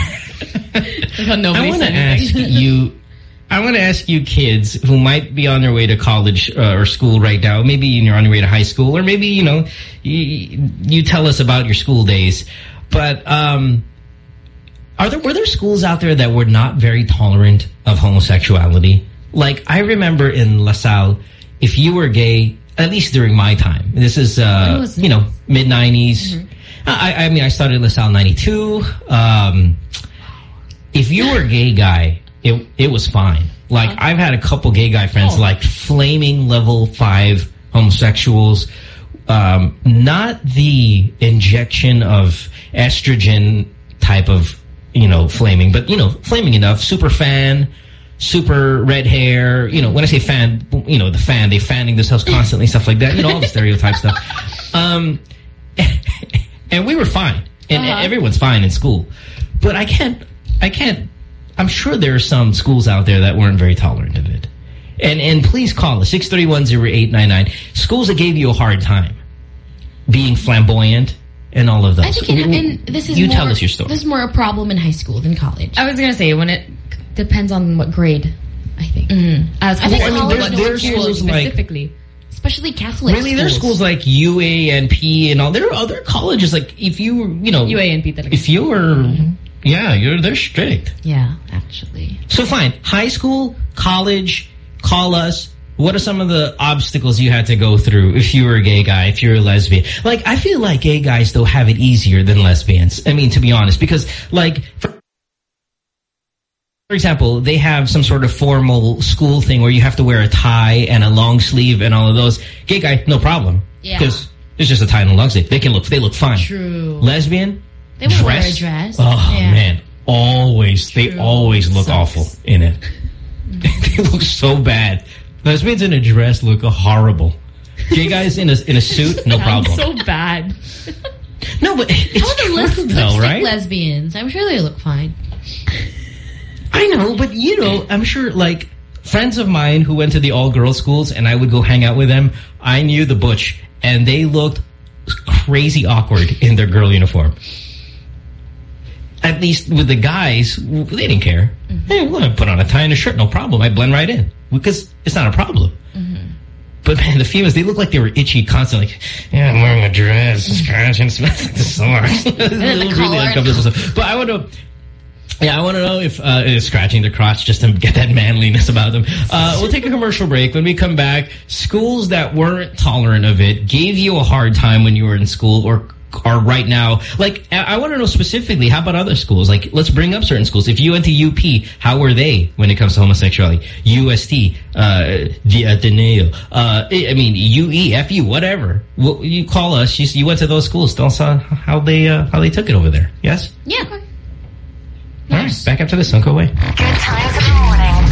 I want to ask you. I want to ask you kids who might be on their way to college uh, or school right now. Maybe you're on your way to high school, or maybe you know you, you tell us about your school days. But um, are there were there schools out there that were not very tolerant of homosexuality? Like I remember in LaSalle, if you were gay, at least during my time, this is uh, you know mid '90s. I, I mean, I started LaSalle '92. Um, if you were a gay guy, it it was fine. Like I've had a couple gay guy friends, Oh. like flaming level five homosexuals. Um, not the injection of estrogen type of you know flaming, but you know flaming enough. Super fan, super red hair. You know when I say fan, you know the fan. They fanning themselves constantly, stuff like that. You know all the stereotype stuff. Um, and we were fine, and Uh-huh. everyone's fine in school. But I can't, I can't. I'm sure there are some schools out there that weren't very tolerant of it. And and please call us six thirty one zero eight nine nine. Schools that gave you a hard time, being flamboyant and all of those. I think in, in, this is you more, tell us your story. This is more a problem in high school than college. I was gonna say when it depends on what grade. I think. Mm-hmm. As I think opposed to college what there's- school there's schools like- specifically. Especially Catholic Really, there's schools like UA and P and all. There are other colleges like if you you know UA&P talaga. if you were mm-hmm. yeah you're they're strict. Yeah, actually. So fine, high school, college, call us. What are some of the obstacles you had to go through if you were a gay guy, if you're a lesbian? Like, I feel like gay guys, though, have it easier than lesbians. I mean, to be honest, because, like, for, for example, they have some sort of formal school thing where you have to wear a tie and a long sleeve and all of those. Gay guy, no problem. Yeah. Because it's just a tie and a long sleeve. They can look, they look fine. True. Lesbian, They would wear a dress. Oh Yeah. man, always they always look Sucks. awful in it. they look so bad. Lesbians in a dress look horrible. Gay guys in a in a suit, no problem. so bad. no, but it's How are the lis- true though, right? lesbians? I'm sure they look fine. I know, but you know, I'm sure like friends of mine who went to the all girls schools, and I would go hang out with them. I knew the butch, and they looked crazy awkward in their girl uniform. At least with the guys, they didn't care. Mm-hmm. Hey, well, I put on a tie and a shirt, no problem. I blend right in because it's not a problem. But man, the females, they look like they were itchy constantly. Like, yeah, I'm wearing a dress, scratching, smells like the sores. and then the collar. But I want to, yeah, I want to know if uh, is scratching the crotch just to get that manliness about them. Uh, we'll take a commercial break. When we come back, schools that weren't tolerant of it gave you a hard time when you were in school or are right now. Like, I, I want to know specifically, how about other schools? Like, let's bring up certain schools. If you went to UP, how were they when it comes to homosexuality? UST, uh, the Ateneo, uh, I I mean, UE, FU, whatever. Well, you call us. You, you went to those schools. Tell us how, how they uh, how they took it over there. Yes. Yeah. All right, back after this. Don't go away. Good times in the morning.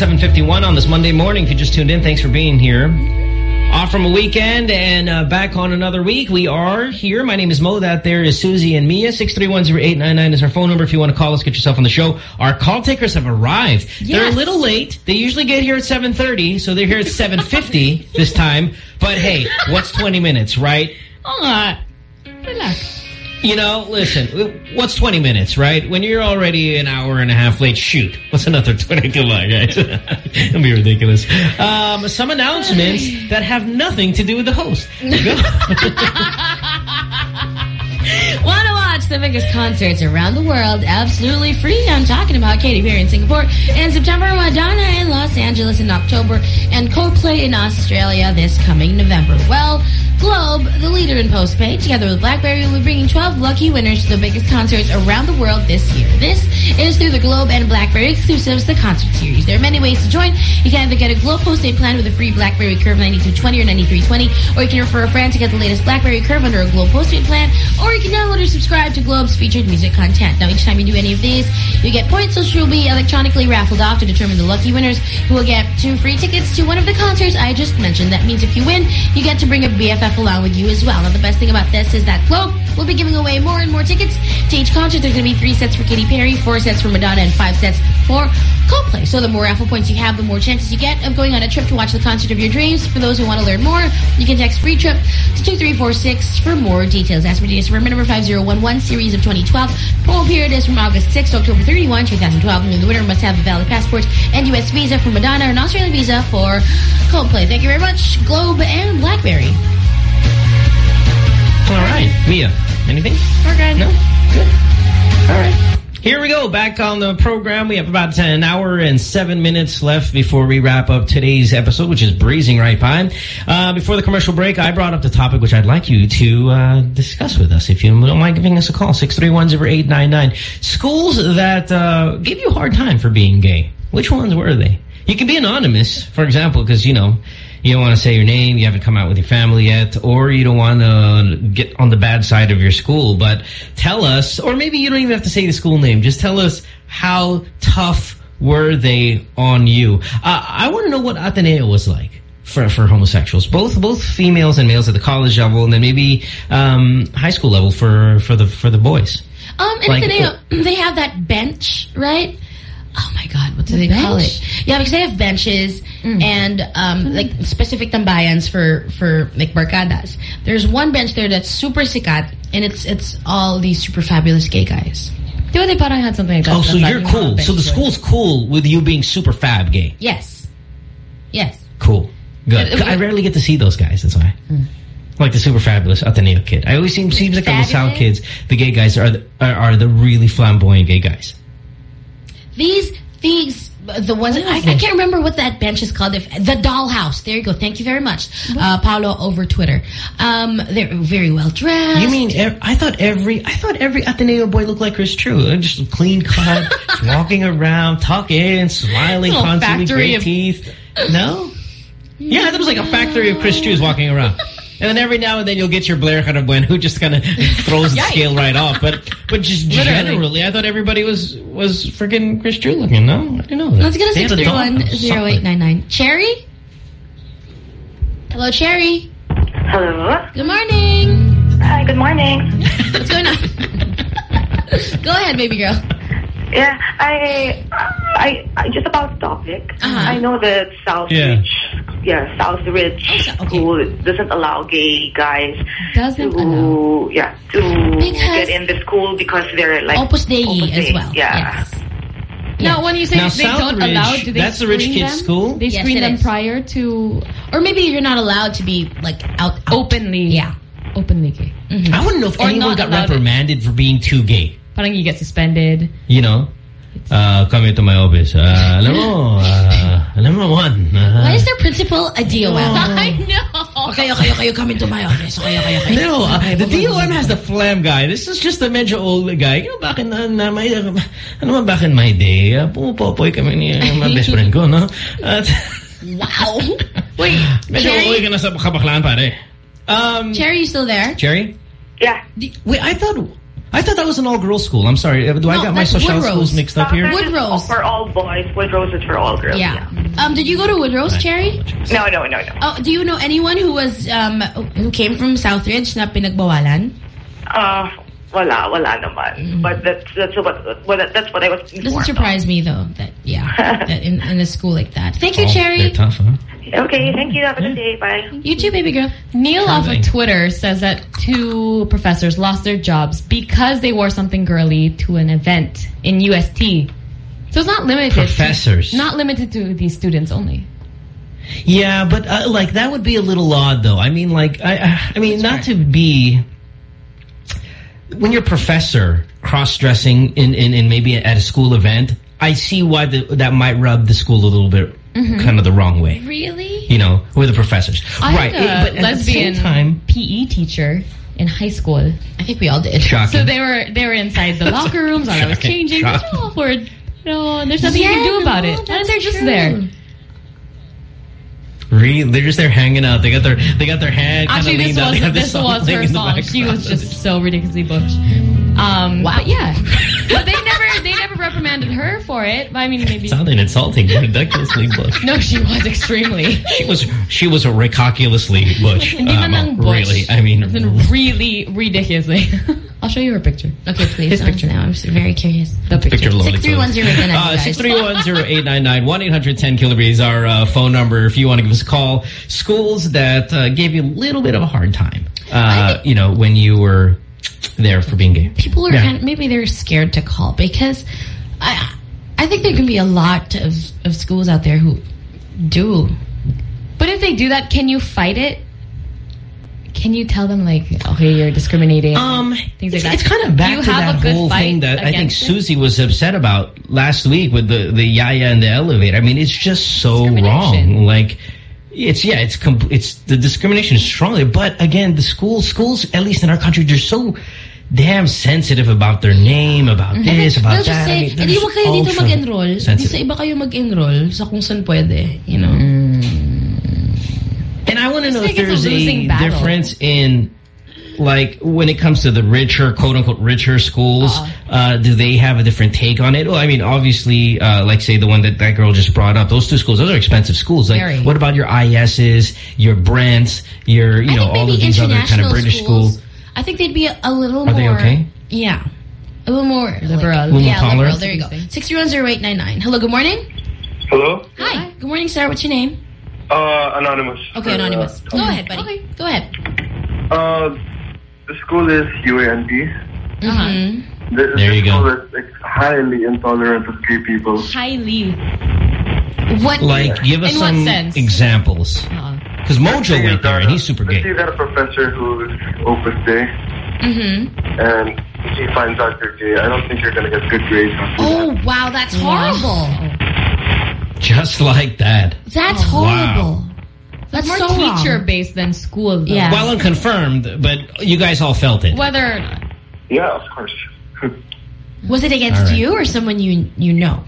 751 on this Monday morning. If you just tuned in, thanks for being here. Off from a weekend and uh, back on another week. We are here. My name is Mo. That there is Susie and Mia. 6310899 is our phone number. If you want to call us, get yourself on the show. Our call takers have arrived. They're a little late. They usually get here at 7.30, so they're here at 7.50 this time. But hey, what's 20 minutes, right? Relax. You know, listen, what's 20 minutes, right? When you're already an hour and a half late, shoot. What's another 20? Come on, guys. Don't be ridiculous. Um, some announcements that have nothing to do with the host. Want to watch the biggest concerts around the world absolutely free? I'm talking about Katy Perry in Singapore in September, Madonna in Los Angeles in October, and Coldplay in Australia this coming November. Well, Globe, the leader in postpaid, together with BlackBerry, will be bringing 12 lucky winners to the biggest concerts around the world this year. This is through the Globe and BlackBerry exclusives, the concert series. There are many ways to join. You can either get a Globe postpaid plan with a free BlackBerry Curve 9220 or 9320, or you can refer a friend to get the latest BlackBerry Curve under a Globe postpaid plan, or you can download or subscribe to Globe's featured music content. Now, each time you do any of these, you get points, which will be electronically raffled off to determine the lucky winners who will get two free tickets to one of the concerts I just mentioned. That means if you win, you get to bring a BFF along with you as well. Now, the best thing about this is that Globe will be giving away more and more tickets to each concert. There's going to be three sets for Katy Perry, four sets for Madonna, and five sets for Coldplay. So the more raffle points you have, the more chances you get of going on a trip to watch the concert of your dreams. For those who want to learn more, you can text free trip to 2346 for more details. As for details, remember number 5011 series of 2012. Promo period is from August 6 to October 31, 2012. And the winner must have a valid passport and U.S. visa for Madonna and Australian visa for Coldplay. Thank you very much, Globe and BlackBerry. All right. Mia, anything? We're good. No? Good. All right. Here we go. Back on the program. We have about an hour and seven minutes left before we wrap up today's episode, which is breezing right by. Uh, before the commercial break, I brought up the topic which I'd like you to uh, discuss with us. If you don't mind giving us a call, 631-0899. Schools that uh, give you a hard time for being gay. Which ones were they? You can be anonymous, for example, because, you know, you don't want to say your name, you haven't come out with your family yet, or you don't want to get on the bad side of your school. But tell us, or maybe you don't even have to say the school name. Just tell us how tough were they on you. Uh, I want to know what Ateneo was like for for homosexuals, both both females and males at the college level, and then maybe um, high school level for for the for the boys. Um, and Like, they, uh, they have that bench, right? Oh my God, what do they call it? Yeah, because they have benches Mm. and um, like specific tambayans for for like barcadas. There's one bench there that's super sikat, and it's it's all these super fabulous gay guys. Di ba they parang had something like that? Oh, so you're cool. So the bench school's cool with you being super fab gay. Yes, yes. Cool. Good. I rarely get to see those guys. That's why. Like the super fabulous Ateneo kid. I always seem seems like on the South kids, the gay guys are the, are, are the really flamboyant gay guys. These these the ones I, I can't remember what that bench is called. If the dollhouse. There you go. Thank you very much, uh, Paolo over Twitter. Um, they're very well dressed. You mean I thought every I thought every Ateneo boy looked like Chris Tiu, just clean cut, walking around, talking, smiling, constantly, great teeth. No. Yeah, that was like a factory of Chris Tius walking around. And then every now and then you'll get your Blair kind of Buen who just kind of throws the scale right off. But but just Literally. generally, I thought everybody was was freaking Chris Tiu looking. No, I didn't know that. Let's get a They had six three one dollhouse, zero something. eight nine nine. Cherry. Hello, Cherry. Hello. Good morning. Hi, good morning. What's going on? Go ahead, baby girl. Yeah, I, I, I just about the topic. Uh-huh. I know that Southridge, Yeah. yeah, Southridge oh, School doesn't allow gay guys Doesn't to, allow. yeah, to Because- get in the school because they're like Opus Dei Opus as well. Yeah. Now, when you say Now, they don't Southridge, allow, do they that's the rich screen kids' them? school? They screen it them is. prior to Or maybe you're not allowed to be like out, out. openly. Yeah. Openly gay. Mm-hmm. I want to know if Or anyone got allowed it. reprimanded for being too gay. Parang you get suspended. You know? Uh, come into my office. Uh, alam mo, uh, alam mo, one. Uh, Why is their principal a DOM? I know. Okay, okay, okay. You come into my office. Okay, okay, okay. No, uh, the DOM has the flam guy. This is just a major old guy. You know, back in, uh, na, may, uh, ano man, back in my day, uh, pumupopoy kami ni uh, my best friend ko, no? At, Wow. Wait, medyo Cherry? uwi ka na sa kabaklaan, pare. Um, Cherry, you still there? Cherry? Yeah. Wait, I thought, I thought that was an all-girls school. I'm sorry. Do I got my social Woodrose. schools mixed up here? Woodrose. for all boys. Woodrose is for all girls. Yeah. Um, did you go to Woodrose, Cherry? No, no, no, no. Oh, do you know anyone who was um who came from Southridge na pinagbawalan? Uh, wala, wala naman. But that's that's what, what that's what I was informed. Doesn't surprise me though that yeah that in, in a school like that. Thank you, Oh, Cherry. tough, huh? Okay, thank you. Have a good day. Bye. You too, baby girl. Neil off of Twitter says that two professors lost their jobs because they wore something girly to an event in UST. So it's not limited. Professors. To, not limited to these students only. Yeah, but uh, like that would be a little odd, though. I mean, like I, I, I mean, not to be when you're a professor cross-dressing in, in in maybe at a school event. I see why the, that might rub the school a little bit kind of the wrong way. Really? You know, with the professors, I right? had a it- but at the same lesbian time, PE teacher in high school. I think we all did. shocking. So they were they were inside the locker rooms while I was changing. It's Shocking. awkward. No, there's nothing you can do about no, it. And they're just true. there. Really, they're just there hanging out. They got their they got their hand kind of Actually, this was They have this was playing her song. She was just so ridiculously butch. Um, wow. But yeah, but they never they never reprimanded her for it. I mean, maybe sounding insulting, ridiculously butch. no, she was extremely. She was she was a ridiculously butch. Hindi Um, lang butch. Really, I mean, really ridiculously. I'll show you her picture. Okay, please. His picture. Now I'm very curious. The picture. Picture of lovely Six three one zero eight nine nine. Uh, 6310899 1-800-10 our uh, phone number if you want to give us a call. Schools that uh, gave you a little bit of a hard time, uh, you know, when you were there for being gay. People are Yeah. kind of, maybe they're scared to call because I I think there can be a lot of of schools out there who do. But if they do that, can you fight it? Can you tell them like, okay, you're discriminating? Um, things like that. it's kind of back you to have that a good whole thing that I think against it? Susie was upset about last week with the the yaya and the elevator. I mean, it's just so wrong. Like, it's yeah, it's it's the discrimination is strongly. But again, the schools schools at least in our country, they're so damn sensitive about their name, about mm-hmm. this, about They'll just. I mean, they're hindi wag kayo dito mag-enroll. Di sa iba kayo mag-enroll sa kung saan pwede. You know? Mm. And I want to know if it's a there's a, difference in, like, when it comes to the richer, quote-unquote, richer schools, Uh-huh. uh do they have a different take on it? Well, I mean, obviously, uh, like, say, the one that that girl just brought up, those two schools, those are expensive schools. Like, Very. what about your ISs, your Brents, your, you I know, all of these other kind of British schools, schools? I think they'd be a, a little Are more... they okay? Yeah. A little more... Liberal. Like, Little yeah, more liberal. There you go. 6310899. Hello, good morning. Hello? Hi. Good morning, sir. What's your name? Uh, Anonymous. Okay, Anonymous. Go ahead, buddy. Okay. Go ahead. Uh, the school is UA&P. Mm-hmm. The, There the you go. school is like, highly intolerant of gay people. Highly. What? Like, give us In some sense? examples. Uh, Because Mojo went there, and he's super Let's gay. say that a professor who's Opus Dei, Mm-hmm. and he finds out you're gay, I don't think you're going to get good grades. after Oh, wow. That's horrible. Just like that. That's Oh, wow. Horrible. That's more so wrong. teacher-based than school. Though. Yeah. Well, unconfirmed, but you guys all felt it. Whether or not. Yeah, of course. Was it against All right. you or someone you you know?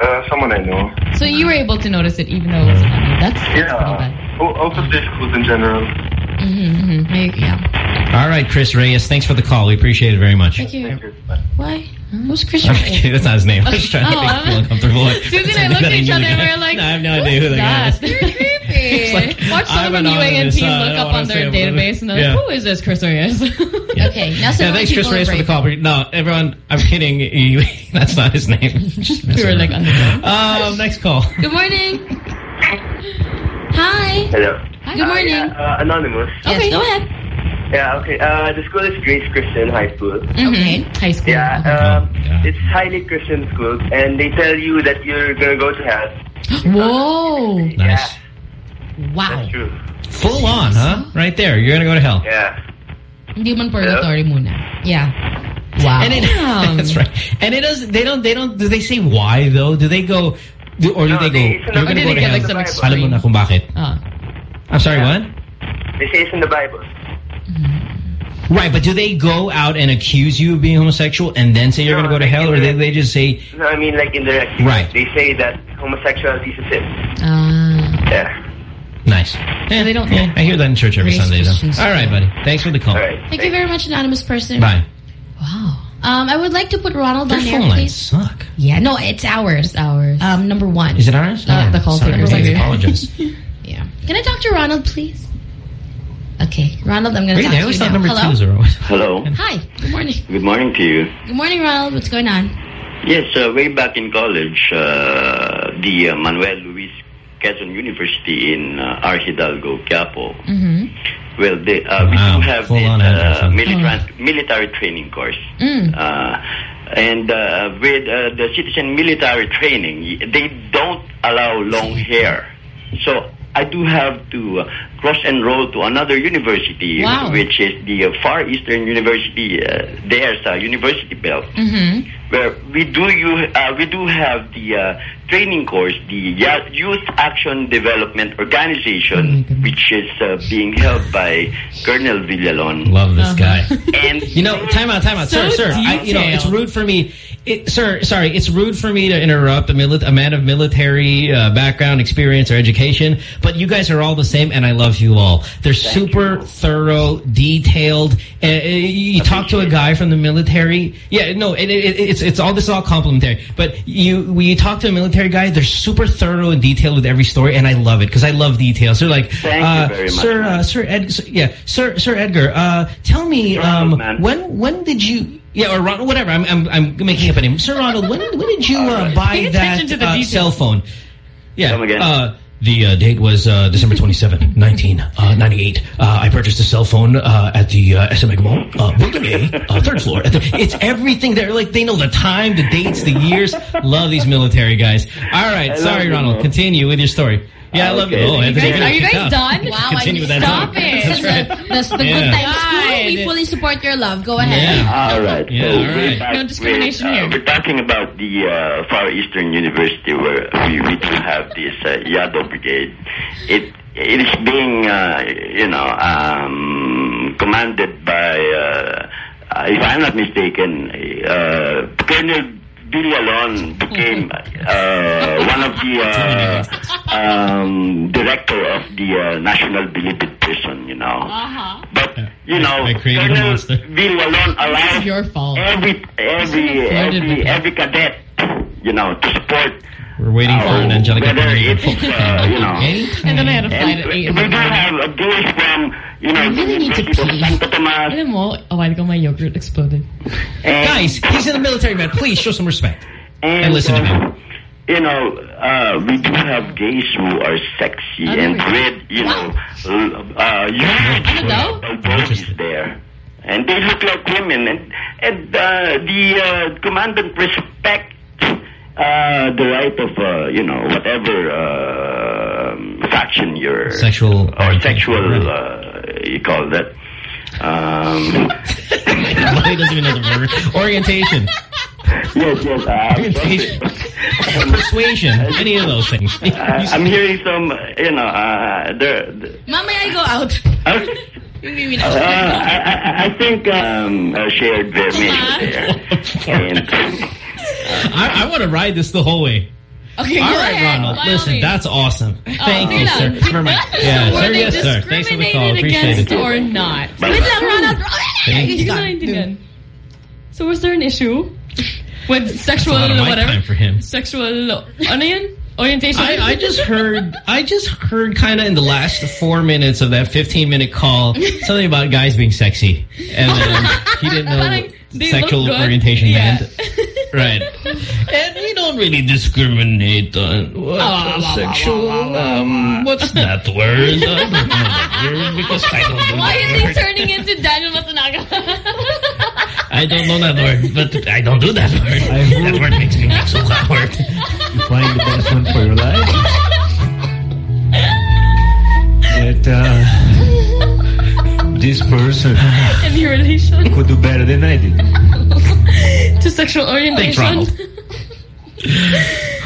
uh, someone I know. So you were able to notice it even though it wasn't on you. That's, that's pretty Yeah. bad. O- Opus Dei schools in general. Mm-hmm. hmm. Yeah. All right, Chris Reyes, thanks for the call. We appreciate it very much. Thank you. Thank you. Why? Who's Christian? Okay, that's not his name. I was trying to Oh, make uh, you feel uncomfortable. Susie and I looked at each other and we were like, no, I have no "Who idea who is the guy that? is. You're like, Watch I'm someone from anonymous, UA&P uh, I look up on their what it is. database and they're Yeah. like, who is this Chris Reyes? Yeah. Okay, now Yeah, some thanks, Chris Reyes, for the brave. call. No, everyone, I'm kidding. You- That's not his name. Just we were like, um, next call. Good morning. Hi. Hello. Good morning. Uh, Anonymous. Yes, go ahead. Yeah, okay. Uh, the school is Grace Christian High School. Okay. High school. Yeah, um, Oh, yeah. it's highly Christian school, and they tell you that you're gonna go to hell. Whoa. Nice. Wow. That's true. Full on, huh? Right there. You're going to go to hell. Yeah. Hindi man purgatory muna. Yeah. Wow. And it, that's right. And it does. They don't. They don't. Do they say why though? Do they go? Do, or do No, they go? they- You're gonna go to they hell. like? Alam mo na kung bakit. Ah. I'm sorry. What? They say it's in the Bible. Right, but do they go out and accuse you of being homosexual and then say you're No, going to go to hell, or they, they just say, No, I mean like indirectly. Right. They say that homosexuality is a sin. Ah. Yeah. Nice? Yeah, they don't- Yeah, I hear that in church every Sunday, Christian though. All right, buddy. Thanks for the call. All right. Thank you very much, anonymous person. Bye. Wow. Um, I would like to put Ronald Their on phone air, lines suck. Yeah, no, it's ours. Ours. Um, number one. Is it ours? Uh, the call sorry, takers, I apologize. Yeah. Can I talk to Ronald, please? Okay, Ronald, I'm going to Really? talk I to always you thought now. number Hello? twos are always. Hello. Hi. Good morning. Good morning to you. Good morning, Ronald. What's going on? Yes, uh, way back in college, uh, the uh, Manuel Luis Quezon University in uh, R. Hidalgo, Quiapo. Mm-hmm. Well, they, uh, we Wow, do have full this uh, address. military, military training course. Mm. Uh, and uh, with uh, the citizen military training, they don't allow long hair. So I do have to uh, cross enroll to another university, Wow. which is the uh, Far Eastern University. Uh, there's a university belt Mm-hmm. Where we do you uh, we do have the uh, training course, the Youth Action Development Organization, which is uh, being held by Colonel Villalon. Love this guy. And You know, time out, time out. So sir, sir, I, you know, it's rude for me. It, sir, sorry, it's rude for me to interrupt a, mili a man of military uh, background, experience, or education, but you guys are all the same, and I love you all. They're super thorough, detailed. Uh, you talk to a guy from the military. Yeah, no, it, it, it's it's all this is all complimentary. But you when you talk to a military guy, they're super thorough and detailed with every story, and I love it because I love details. They're like, Thank you uh, very much, sir, uh, Sir Ed, sir- yeah, Sir Sir Edgar, uh, tell me, Ronald, um, when when did you? Yeah, or Ronald, whatever. I'm I'm I'm making up a name. Sir Ronald, when when did you uh, right. buy that to the uh, cell phone? Yeah. Uh, the uh, date was uh, December 27, 1998. Uh, I purchased a cell phone uh, at the uh, SMX Mall, uh, building A, uh, third floor. It's everything there. Like, they know the time, the dates, the years. Love these military guys. All right. I Sorry, you, Ronald. Continue with your story. Yeah, I love you. Oh, Are you Anthony, guys- you're are you guys done? Wow, Continue I with that stop talk. it. That's right. The, the Yeah. good times crew, we fully support your love. Go ahead. Yeah. All right. Yeah, so all we're back No discrimination with, uh, here. We're talking about the uh, Far Eastern University where we, we do have this uh, Yado Brigade. It it is being uh, you know um, commanded by uh, uh, if I'm not mistaken uh, Colonel Villalon became uh, one of the uh, um, director of the uh, National Bilibid Prison. You know. Uh-huh. But you know, I created a Colonel monster. Villalon allows your fault. every every every every cadet, you know, to support. We're waiting for an uh, Angelica whether Panganiban it's uh, you know. And then I had a flight And at 8 we in do the morning. have a days from you know I really need to University of pee. Santo Tomas. Alam mo, a while ago my yogurt exploded. And, Guys, he's in the military, man. Please show some respect. and, and listen to uh, him. You know, uh, we do have gays who are sexy Ano and yun? with, you know, uh, huge Ano daw? bodies there. And they look like women. And, and uh, the uh, commandant respect uh, the right of, uh, you know, whatever uh, faction you're... Sexual Or sexual, right. uh, you call that. Um, he doesn't even know the word. Orientation. yes, yes. Uh, Orientation. Persuasion. Any of those things. Uh, I'm hearing some, you know, uh, there. there- Mamaya I go out. uh, uh, I, I, I think um, uh, shared their mission there. And, I, I want to ride this the whole way. Okay, All go right, ahead. Ronald. Listen, that's awesome. Oh, Thank you, sir. sige lang. Never mind. Yeah, Were sir, yes, sir. Thanks for the call. Appreciate against it. or not? Wait Ronald. Thank Hindi ko naintindihan. So was there an issue with sexual That's a lot of my whatever? time for him. Sexual ano yun? Orientation? I, I just heard, I just heard kind of in the last four minutes of that 15 minute call something about guys being sexy. And then he didn't know Parang what they sexual orientation Yeah. meant. Right. And we don't really discriminate on what Ah, uh, sexual, um, what's that word? I don't know that word because I don't know Why that is he turning into Daniel Matsunaga? I don't know that word, but I don't do that word. that word makes me look so coward. You find the best one for your life. That uh, this person Any relation could do better than I did. to sexual orientation? Ronald.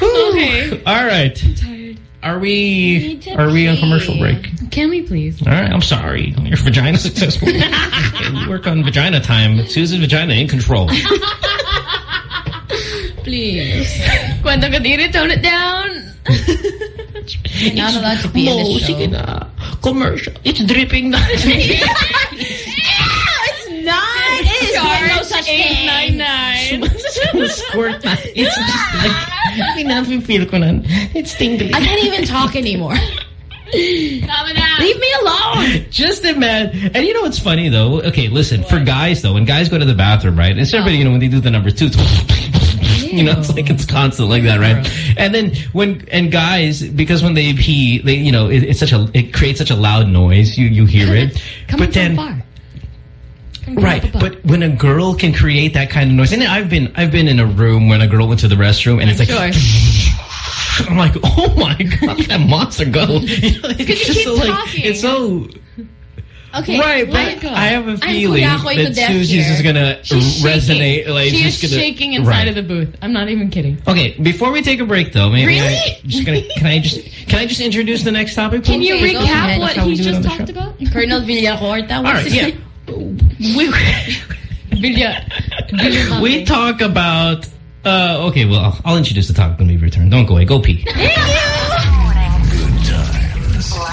okay. All right. Tired. Are we are we on commercial break? Can we please? All right, I'm sorry. Your vagina successful. Okay, we work on vagina time. Susan's vagina in control. Please. Kwento Kadiri, tone it down. Not allowed to be in the show. sige na. Commercial. It's dripping na. it's not. It is Sorry. no such 899. Squirt na. It's just like, pinapipil ko na. It's tingling. I can't even talk anymore. Calm it down. Leave me alone. Just imagine. And you know what's funny, though? Okay, listen. For guys, though, when guys go to the bathroom, right? It's everybody, you know, when they do the number two, it's you know, it's like it's constant like that, right? And then when, and guys, because when they pee, they, you know, it, it's such a, it creates such a loud noise. You, you hear it. But then, far. Right, but when a girl can create that kind of noise, and I've been I've been in a room when a girl went to the restroom and it's like, Sure. I'm like, oh my god, that monster go! You know, it's just so, like it's so Okay. right, but like, I have a I'm feeling kuya ko that deaf Susie's here. is gonna She's resonate. shaking. Like she she's is gonna shaking inside right. of the booth. I'm not even kidding. Okay, before we take a break though, maybe I, Really? just gonna can I just can I just introduce the next topic? Can you Okay, recap what How we he do it on just talked about? Colonel Villacorta. All right, yeah. we Villa. Villa we talk about. Uh, okay, well, I'll, I'll introduce the topic when we return. Don't go away. Go pee. Live in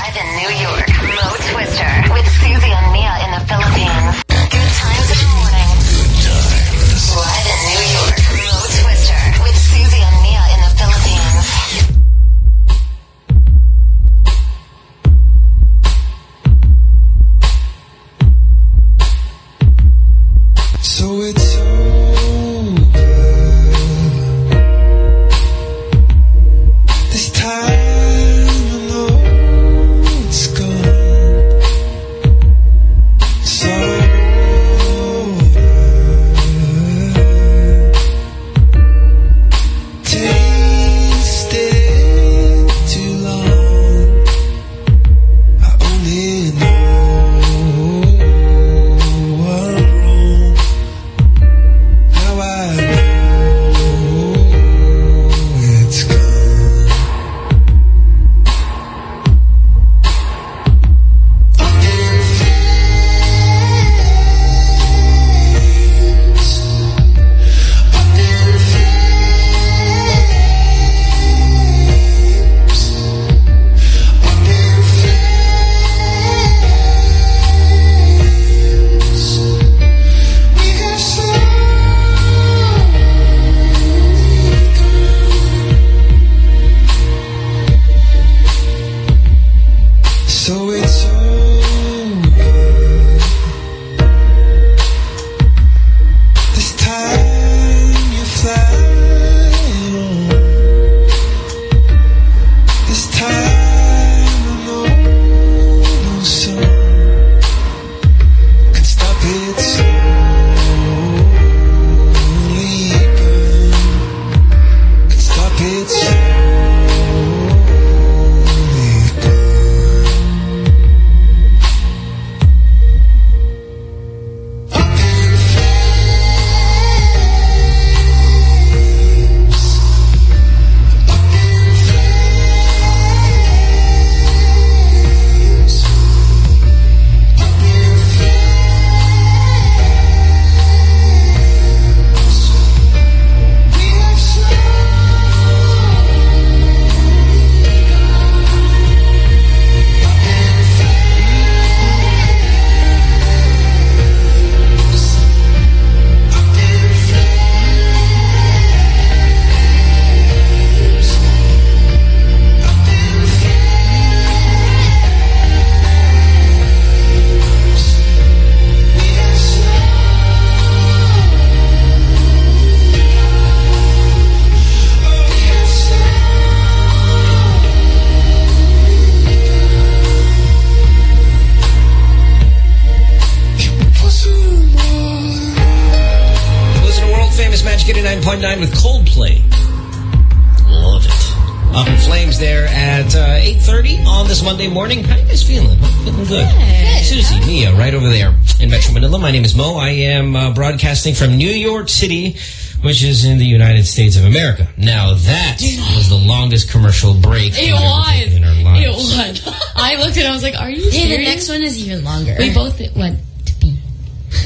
uh, broadcasting from New York City, which is in the United States of America. Now that was the longest commercial break It we've ever was. taken in our It was. I looked at it, I was like, are you Yeah, serious? the next one is even longer. We both went to pee.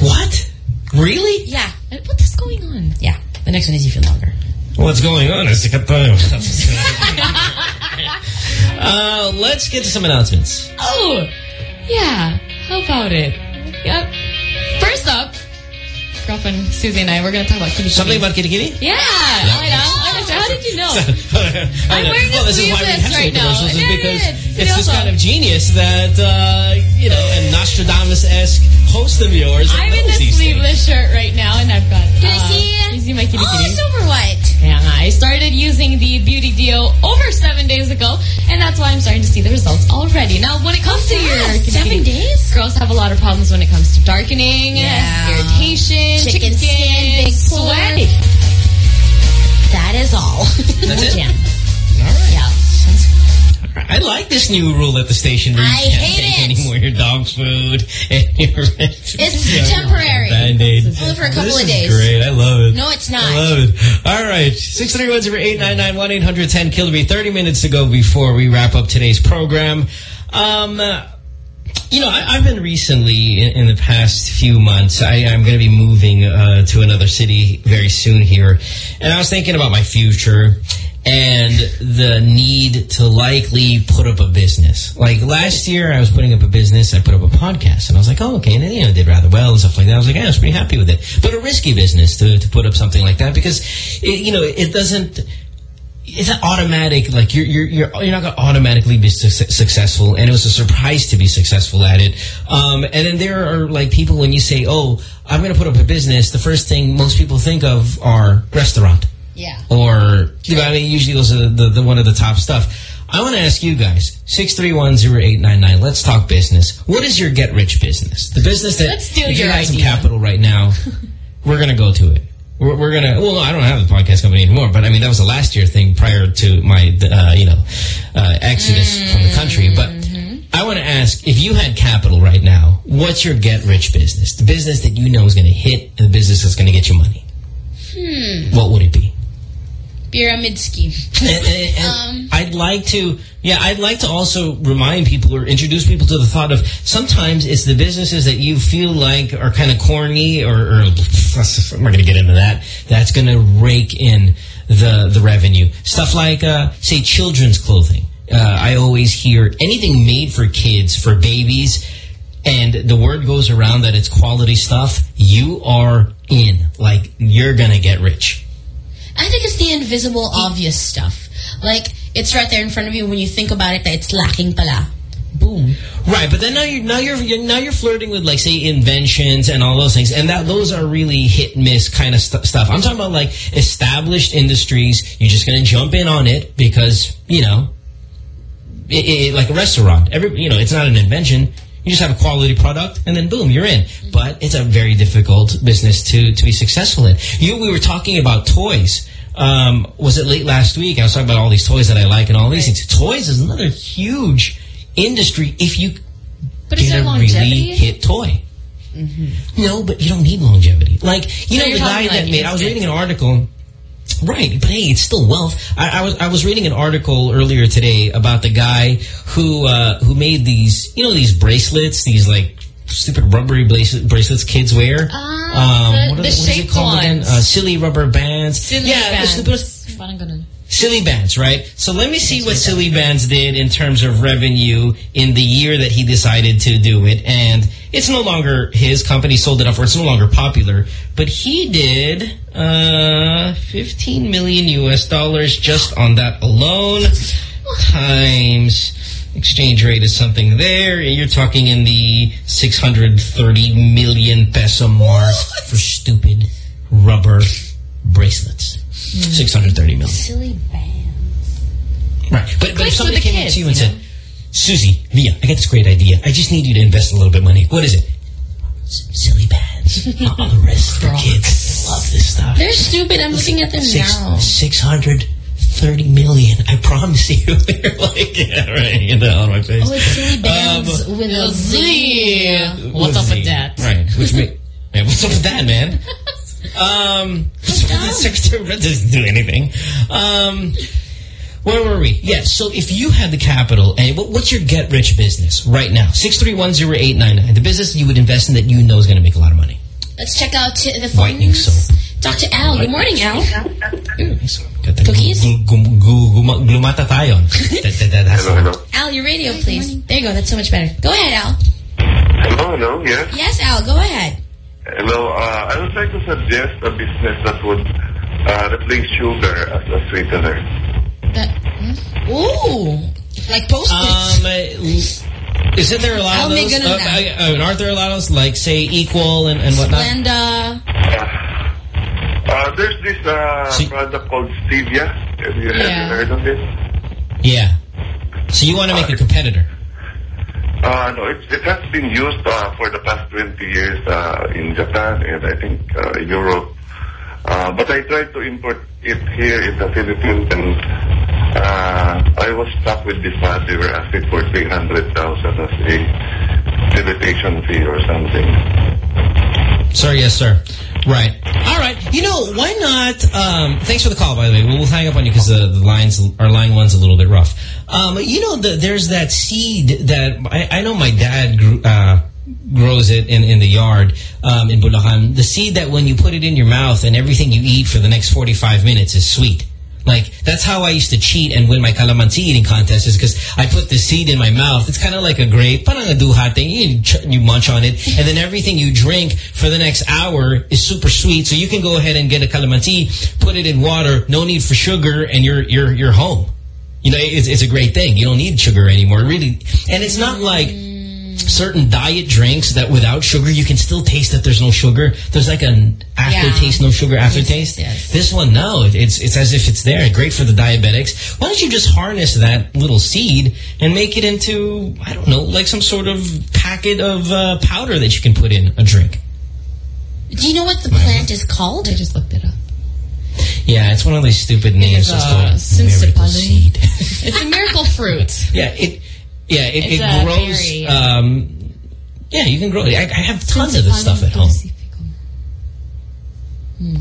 What? Really? Yeah. What is going on? Yeah. The next one is even longer. What's going on? Is uh, let's get to some announcements. Oh, yeah. How about it? Yep. Girlfriend Susie and I, we're going to talk about kitty Something about kitty kitty? Yeah. Oh, I know. I. How did you know? I'm wearing well, a this is why we have right now. commercials is it because it's this kind of genius that uh, you know, and Nostradamus-esque host of yours. I'm in knows the these things. sleeveless shirt right now, and I've got. Can I uh, see? You see my kitty Oh, kitty? super white. Yeah, I started using the beauty deo over seven days ago, and that's why I'm starting to see the results already. Now, when it comes to your kitty Seven kitty, days? girls have a lot of problems when it comes to darkening, Yeah. irritation, Chicken chicken, skin, big sweaty. That is all. That's it? Yeah. All right. Yeah. I like this new rule at the station where you I can't hate take it. anymore your dog food and your It's temporary. Band-Aid. Only for a couple this of is days. great. I love it. No, it's not. I love it. All right. 631-0899-1810 Kilby. 30 minutes to go before we wrap up today's program. Um, uh, you know, I, I've been recently, in, in the past few months, I, I'm going to be moving uh, to another city very soon here. And I was thinking about my future and the need to likely put up a business. Like last year, I was putting up a business. I put up a podcast, and I was like, "Oh, okay." And then, you know, did rather well and stuff like that. I was like, "Yeah, I was pretty happy with it." But a risky business to to put up something like that because, it, you know, it doesn't it's not automatic. Like you're you're you're you're not to automatically be su successful, and it was a surprise to be successful at it. Um, and then there are like people when you say, "Oh, I'm going to put up a business," the first thing most people think of are restaurant Yeah. or you know, I mean, usually those are the, the, the one of the top stuff. I want to ask you guys, 6310899, let's talk business. What is your get rich business? The business that Let's steal if you your had some capital right now, we're going to go to it. We're, we're going to, well, I don't have the podcast company anymore, but I mean, that was a last year thing prior to my, uh, you know, uh, exodus from the country. But I want to ask, if you had capital right now, what's your get rich business? The business that you know is going to hit and the business that's going to get you money. Hmm. What would it be? Pyramid scheme. And, and- and Um, I'd like to, yeah, I'd like to also remind people or introduce people to the thought of sometimes it's the businesses that you feel like are kind of corny or, or I'm not going to get into that. That's going to rake in the the revenue. Stuff like, uh, say, children's clothing. Uh, I always hear anything made for kids, for babies, and the word goes around that it's quality stuff. You are in. Like you're going to get rich. I think it's the invisible, obvious stuff. Like, it's right there in front of you when you think about it that it's lacking pala. Boom. Right, but then now you're now you're, you're now you're flirting with like say inventions and all those things, and that those are really hit miss kind of st stuff. I'm talking about like established industries. You're just going to jump in on it because you know, it, it, like a restaurant. Every you know, it's not an invention. You just have a quality product, and then boom, you're in. But it's a very difficult business to to be successful in. You, we were talking about toys. Um, was it late last week? I was talking about all these toys that I like and all these things. Toys is another huge industry if you But is get a longevity? really hit toy. No, but you don't need longevity. Like, you So know, the guy talking that made, I was reading an article. Right, but hey, it's still wealth. I, I was I was reading an article earlier today about the guy who uh, who made these, you know, these bracelets, these like stupid rubbery bracelets, kids wear. Ah, the- what are the what is it called again? ones. Uh, silly rubber bands. Silly yeah, bands. Silly Bandz, right? So let me see what Silly Bandz did in terms of revenue in the year that he decided to do it. And it's no longer his company sold it off, or it's no longer popular. But he did uh, 15 million US dollars just on that alone. Times exchange rate is something there. And you're talking in the 630 million peso mark for stupid rubber bracelets. 630 million. Silly Bandz. Right. But, but if somebody with the came up to you and you know? said, Susie, Mia, I got this great idea. I just need you to invest a little bit of money. What is it? S- silly bandz. All the rest of the kids love this stuff. They're stupid. I'm looking at them Six, now. 630 million. I promise you. They're like, yeah, right. Hell out of my face. Oh, it's silly bandz Um, with a Z. What's up Z. with that? Right. Which make, man, what's up with that, man? Um, Secretary Red doesn't do anything. Um, where were we? Yes. So if you had the capital, and what's your get rich business right now? Six three one zero eight nine nine. The business you would invest in that you know is going to make a lot of money. Let's check out t- the Whitening phones. soap. Talk to Al. Good morning, Al. Cookies. Glumata tayo. Hello, hello. Al, your radio, please. There you go. That's so much better. Go ahead, Al. Hello, hello, yes. Yes, Al. Go ahead. Hello. Uh, I would like to suggest a business that would uh, replace sugar as a sweetener. That Ooh, like post Um, uh, isn't there a lot of those? Almega Uh, na. I- I- aren't there a lot of those, like, say, Equal and, and whatnot? Splenda. Uh, there's this uh, product called stevia. Have you, have you heard of it? Yeah. So you want to make a competitor? Uh, no, it, it has been used uh, for the past 20 years uh, in Japan and I think uh, Europe. Uh, but I tried to import it here in the Philippines and uh, I was stuck with this one. They were asking for 300000 as a limitation fee or something. Sir, yes, sir. Right. All right. You know, why not? Um, thanks for the call, by the way. We'll hang up on you because the, the lines, our line one's a little bit rough. Um, you know, the, there's that seed that I, I know my dad grew, uh, grows it in, in the yard um, in Bulacan. The seed that when you put it in your mouth and everything you eat for the next 45 minutes is sweet. Like, that's how I used to cheat and win my calamansi eating contest is because I put the seed in my mouth. It's kind of like a grape, parang a thing. You, you munch on it, and then everything you drink for the next hour is super sweet. So you can go ahead and get a calamansi, put it in water, no need for sugar, and you're you're you're home. You know, it's, it's a great thing. You don't need sugar anymore, really. And it's not like certain diet drinks that without sugar, you can still taste that there's no sugar. There's like an aftertaste, no sugar aftertaste. This one, no. It's, it's as if it's there. Great for the diabetics. Why don't you just harness that little seed and make it into, I don't know, like some sort of packet of uh, powder that you can put in a drink. Do you know what the plant is called? I just looked it up. Yeah, it's one of these stupid names. It's It's a called miracle seed. It's a miracle fruit. Yeah, it yeah it, it grows. berry. Um, yeah, you can grow it. I, I have tons of this stuff at home.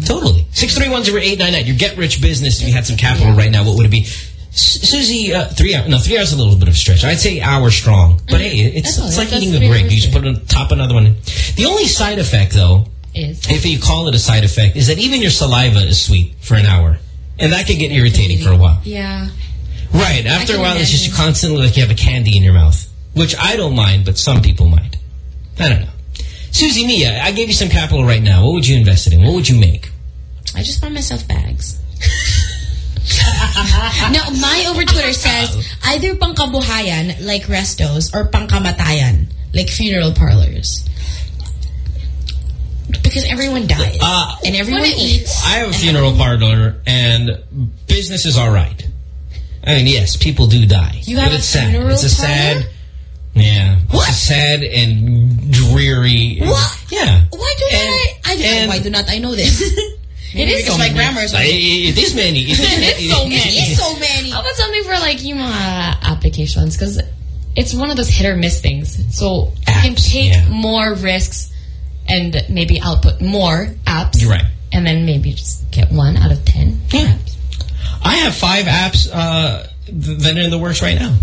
Totally. Six three one zero eight nine nine. Your get rich business. If you had some capital right now, what would it be? S- Susie, uh, three hours. No, three hours is a little bit of a stretch. I'd say hour strong. But hey, it's, it's like eating a grape. You just put on top another one. The only side effect, though, Is if you call it a side effect, is that even your saliva is sweet for an hour. And that can get irritating for a while. Yeah. Right. After a while, it's just constantly like you have a candy in your mouth, which I don't mind, but some people might. I don't know. Susie Mia, I gave you some capital right now. What would you invest it in? What would you make? I just buy myself bags. no, my over Twitter says either pangkabuhayan, like restos, or pangkamatayan, like funeral parlors. Because everyone dies. Uh, and everyone eats. I have a funeral parlor, and business is all right. I mean, yes, people do die. You have but a it's sad. funeral It's a sad... Yeah. It's a sad and dreary... What? Yeah. Why do not I, I do, and- why do not I know this? it is so my grammar is Like, it, is many. It is, It's so many. It is so many. How about something for like yung mga uh, applications? Because it's one of those hit or miss things. So you can take yeah. more risks and maybe output more apps. You're right. And then maybe just get one out of ten. Yeah. I have five apps uh, that are in the works right now.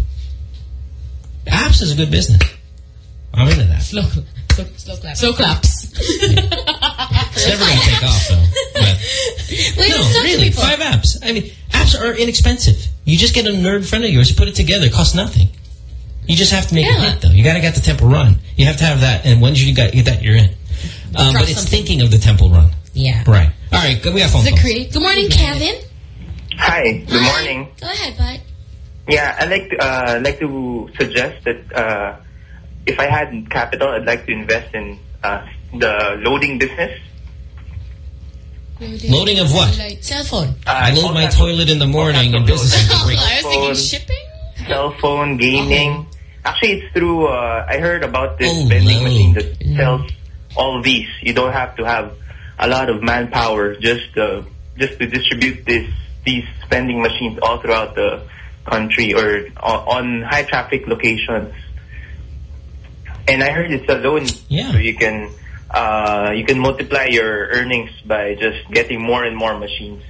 Apps is a good business. I'm into that. Slow, slow, slow claps. Slow claps. It's never going to take off, though. But Wait, no, it's not really, people. five apps. I mean, apps are inexpensive. You just get a nerd friend of yours, put it together. It costs nothing. You just have to make it Yeah. hit, though. You got to get the temple run. You have to have that, and once you got get that, you're in. Um, but it's something. thinking of the temple run. Yeah. Right. All right. We got phone calls. Zakri. Good morning, Kevin. Hi, good morning. Go ahead, bud. Yeah, I'd like to, uh, like to suggest that uh, if I had capital, I'd like to invest in uh, the loading business. Loading of what? Cell phone. I load my toilet in the morning and business is great. I was thinking shipping. Cell phone, gaming. Actually, it's through, uh, I heard about this Oh, vending load. machine that sells all these. You don't have to have a lot of manpower just uh, just to distribute this these vending machines all throughout the country or on, high traffic locations. And I heard it's a loan, Yeah. so you can uh, you can multiply your earnings by just getting more and more machines.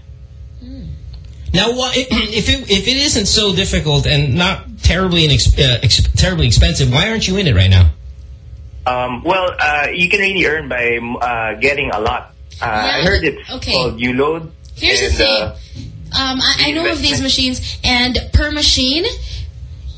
Now, if it if it isn't so difficult and not terribly inex, uh, ex, terribly expensive, why aren't you in it right now? Um, well, uh, you can really earn by uh, getting a lot. Uh, I heard it's okay. called ULoad. Here's the and, thing. Um, I, I know of these machines, and per machine,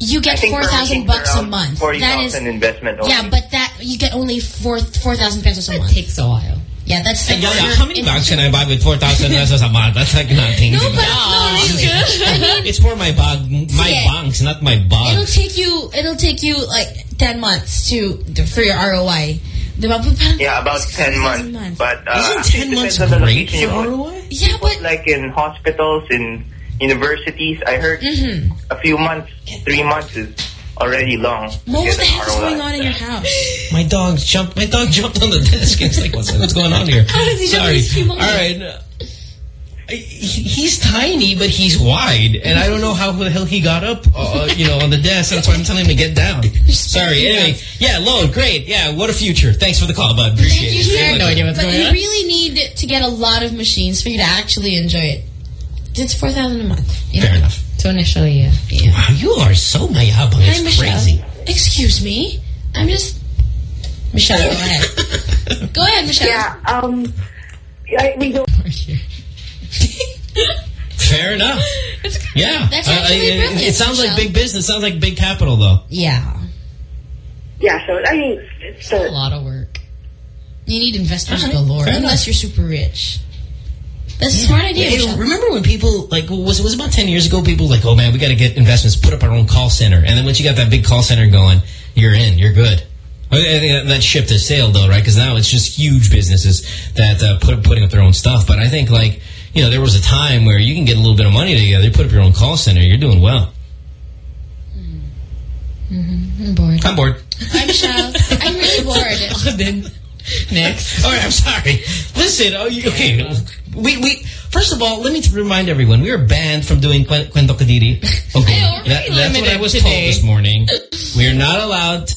you get think four per thousand machine bucks a month. Forty That is, thousand investment. Only. yeah, but that you get only four four thousand pesos a month. It takes a while. Yeah, that's Hey, like yeah, yeah, how many bags can I buy with 4,000 pesos a month? That's like nothing. No, but no, really. I mean, It's for my bag, my Yeah. banks, not my bag. it'll take you. It'll take you like ten months to for your ROI. Diba? But parang- Yeah, about 10 months. months. But uh, Isn't 10 months depends on the great location for you ROI? Yeah, but like in hospitals, in universities, I heard Mhm. a few months, three months is already long. Mo, what get the an heck's going on in your house? My dog jumped. My dog jumped on the desk. It's like, what's, what's going on here? How does he jump? Sorry. He's. All right. Uh, he- He's tiny, but he's wide, and I don't know how the hell he got up, uh, you know, on the desk. That's why I'm telling him to get down. Sorry. Anyway, yeah, load, great. Yeah, what a future. Thanks for the call, bud. Appreciate You it. sir, No idea what's but going you on. really need to get a lot of machines for you to actually enjoy it. It's four thousand a month. You Fair know? enough. So initially, yeah. Wow, you are so mayabang. Hi, It's Michelle. crazy. Excuse me. I'm just Michelle. Go ahead. go ahead, Michelle. Yeah, um, I, we don't. Fair enough. Yeah. That's Uh, actually uh, brilliant, it sounds like big business. Sounds like big capital, though. Yeah. Yeah, so I mean, it's A uh, lot of work. You need investors Alright, galore, fair unless you're super rich. That's a smart idea. Hey, remember when people like was it was about ten years ago? People were like, oh man, we got to get investments, put up our own call center, and then once you got that big call center going, you're in, you're good. I I think that- that ship has sailed though, right? Because now it's just huge businesses that uh, put putting up their own stuff. But I think like you know there was a time where you can get a little bit of money together, you put up your own call center, you're doing well. Mm-hmm. I'm bored. I'm bored. Hi, Michelle. I'm really bored. Oh, then next. All right, I'm sorry. Listen, oh, you, okay. We, we, first of all, let me remind everyone, we are banned from doing Cuen- Cuento Kadiri. Okay. That- that's what I was today. told this morning. We are not allowed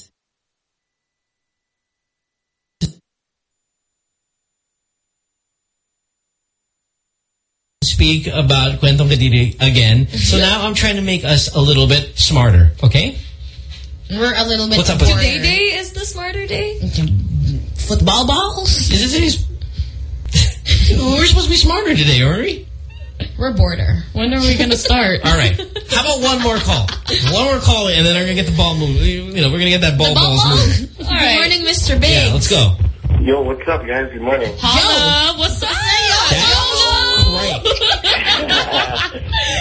speak about Cuento Kadiri again. So now I'm trying to make us a little bit smarter, okay? We're a little bit What's up with bored. Day day is the smarter day. Football balls? Is this We're supposed to be smarter today, aren't we? We're border. When are we gonna start? All right. How about one more call? One more call, and then we're gonna get the ball moving. You know, we're gonna get that ball The ball balls ball? moving. Good morning, Mr. Big. Yeah, let's go. Yo, what's up, guys? Good morning. Holla, what's up?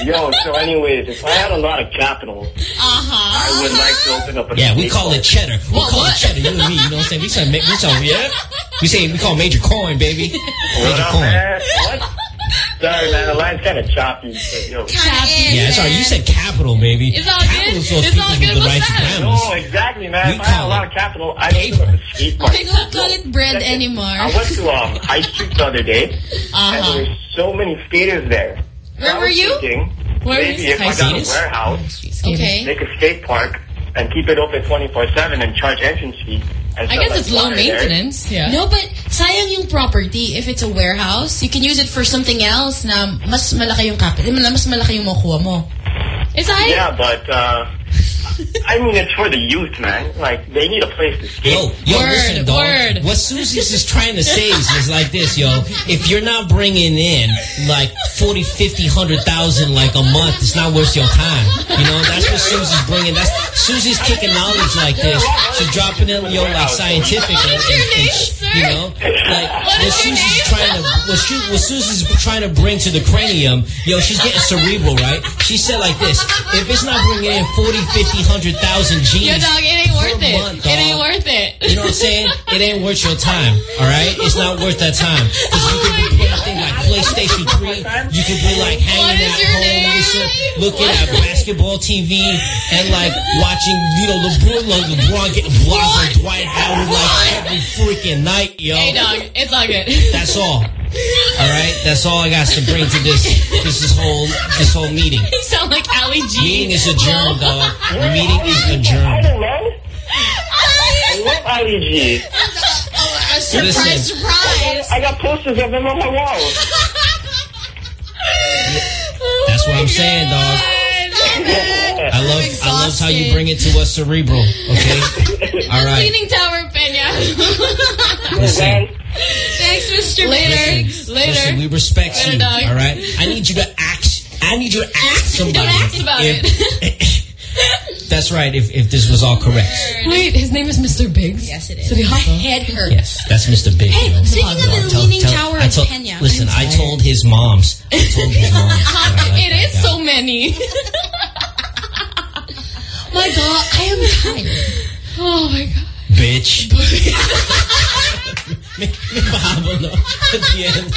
Yo, so anyways, if I had a lot of capital, Uh-huh. I would like to open up a Yeah, we call bar. it cheddar. We What, call what? it cheddar. You and me, you know what I'm saying? We say, we say, yeah. We say we call major coin, baby. What Major up, coin. man? What? Sorry, man. The line's kind of choppy. But, yo. Yeah, sorry. You said capital, baby. It's all capital good. It's all good. What's that? No, exactly, man. We if I had a lot of capital, I'd open up a skate park. I don't call it bread anymore. I went to um, High Street the other day, and Uh-huh. there were so many skaters there. Where I were you? Thinking, Where maybe is if High I got a warehouse, Okay. make a skate park, and keep it open 24-7 and charge entrance fee. I guess like, it's low water there. maintenance. Yeah. No, but sayang yung property if it's a warehouse. You can use it for something else na mas malaki yung capital. Mas malaki yung makuha mo. Is I? Yeah, but uh, I mean, it's for the youth, man. Like, they need a place to skate. Yo, yo, Word, listen, dog. word. What Susie's is trying to say is, is like this, yo. If you're not bringing in like 40, 50, 100,000 like a month, it's not worth your time. You know, that's what Susie's bringing. That's Susie's kicking knowledge like this. She's dropping it, yo, like scientific. and, and, and sh- you know, like what Susie's trying to, what, she, what Susie's trying to bring to the cranium, yo, she's getting cerebral, right? She said like this, if it's not bringing in 40, 50, 100,000 G's, Yo, dog, it ain't worth it. month, it ain't worth it. You know what I'm saying? It ain't worth your time, all right? It's not worth that time. Because you could be oh playing things like PlayStation 3. You could be like hanging at your home shit, looking at basketball TV and like watching, you know, LeBron, like LeBron getting blocked by Dwight Howard like every freaking night, yo. Hey, dog, it's all good. That's all. All right? That's all I got to bring to this this, this whole this whole meeting. you sound like Ali G. Meeting is adjourned, dog. The meeting is I adjourned. don't know. I love Ali G. Oh, a surprise, Listen. surprise. I got posters of him on my wall. That's what I'm saying, dog. Oh, I love I love how you bring it to us cerebral. Okay. All right. Cleaning Tower, Pena. Listen, Thanks, Mr. Later. listen, Later. we respect Later, you. dog. All right. I need you to act. I need you to act somebody. Don't ask about if, That's right, if, if this was all correct. Wait, his name is Mr. Biggs? Yes, it is. City My Hall? head hurts. Yes, that's Mr. Big. Hey, you speaking of the tell- Leaning tell- Tower I of told- Pena. Listen, I'm I tired. told his moms. I told his moms. that like it is guy. so many. My God, I am tired. oh my god. Bitch. May, may pahabol, no? At the end.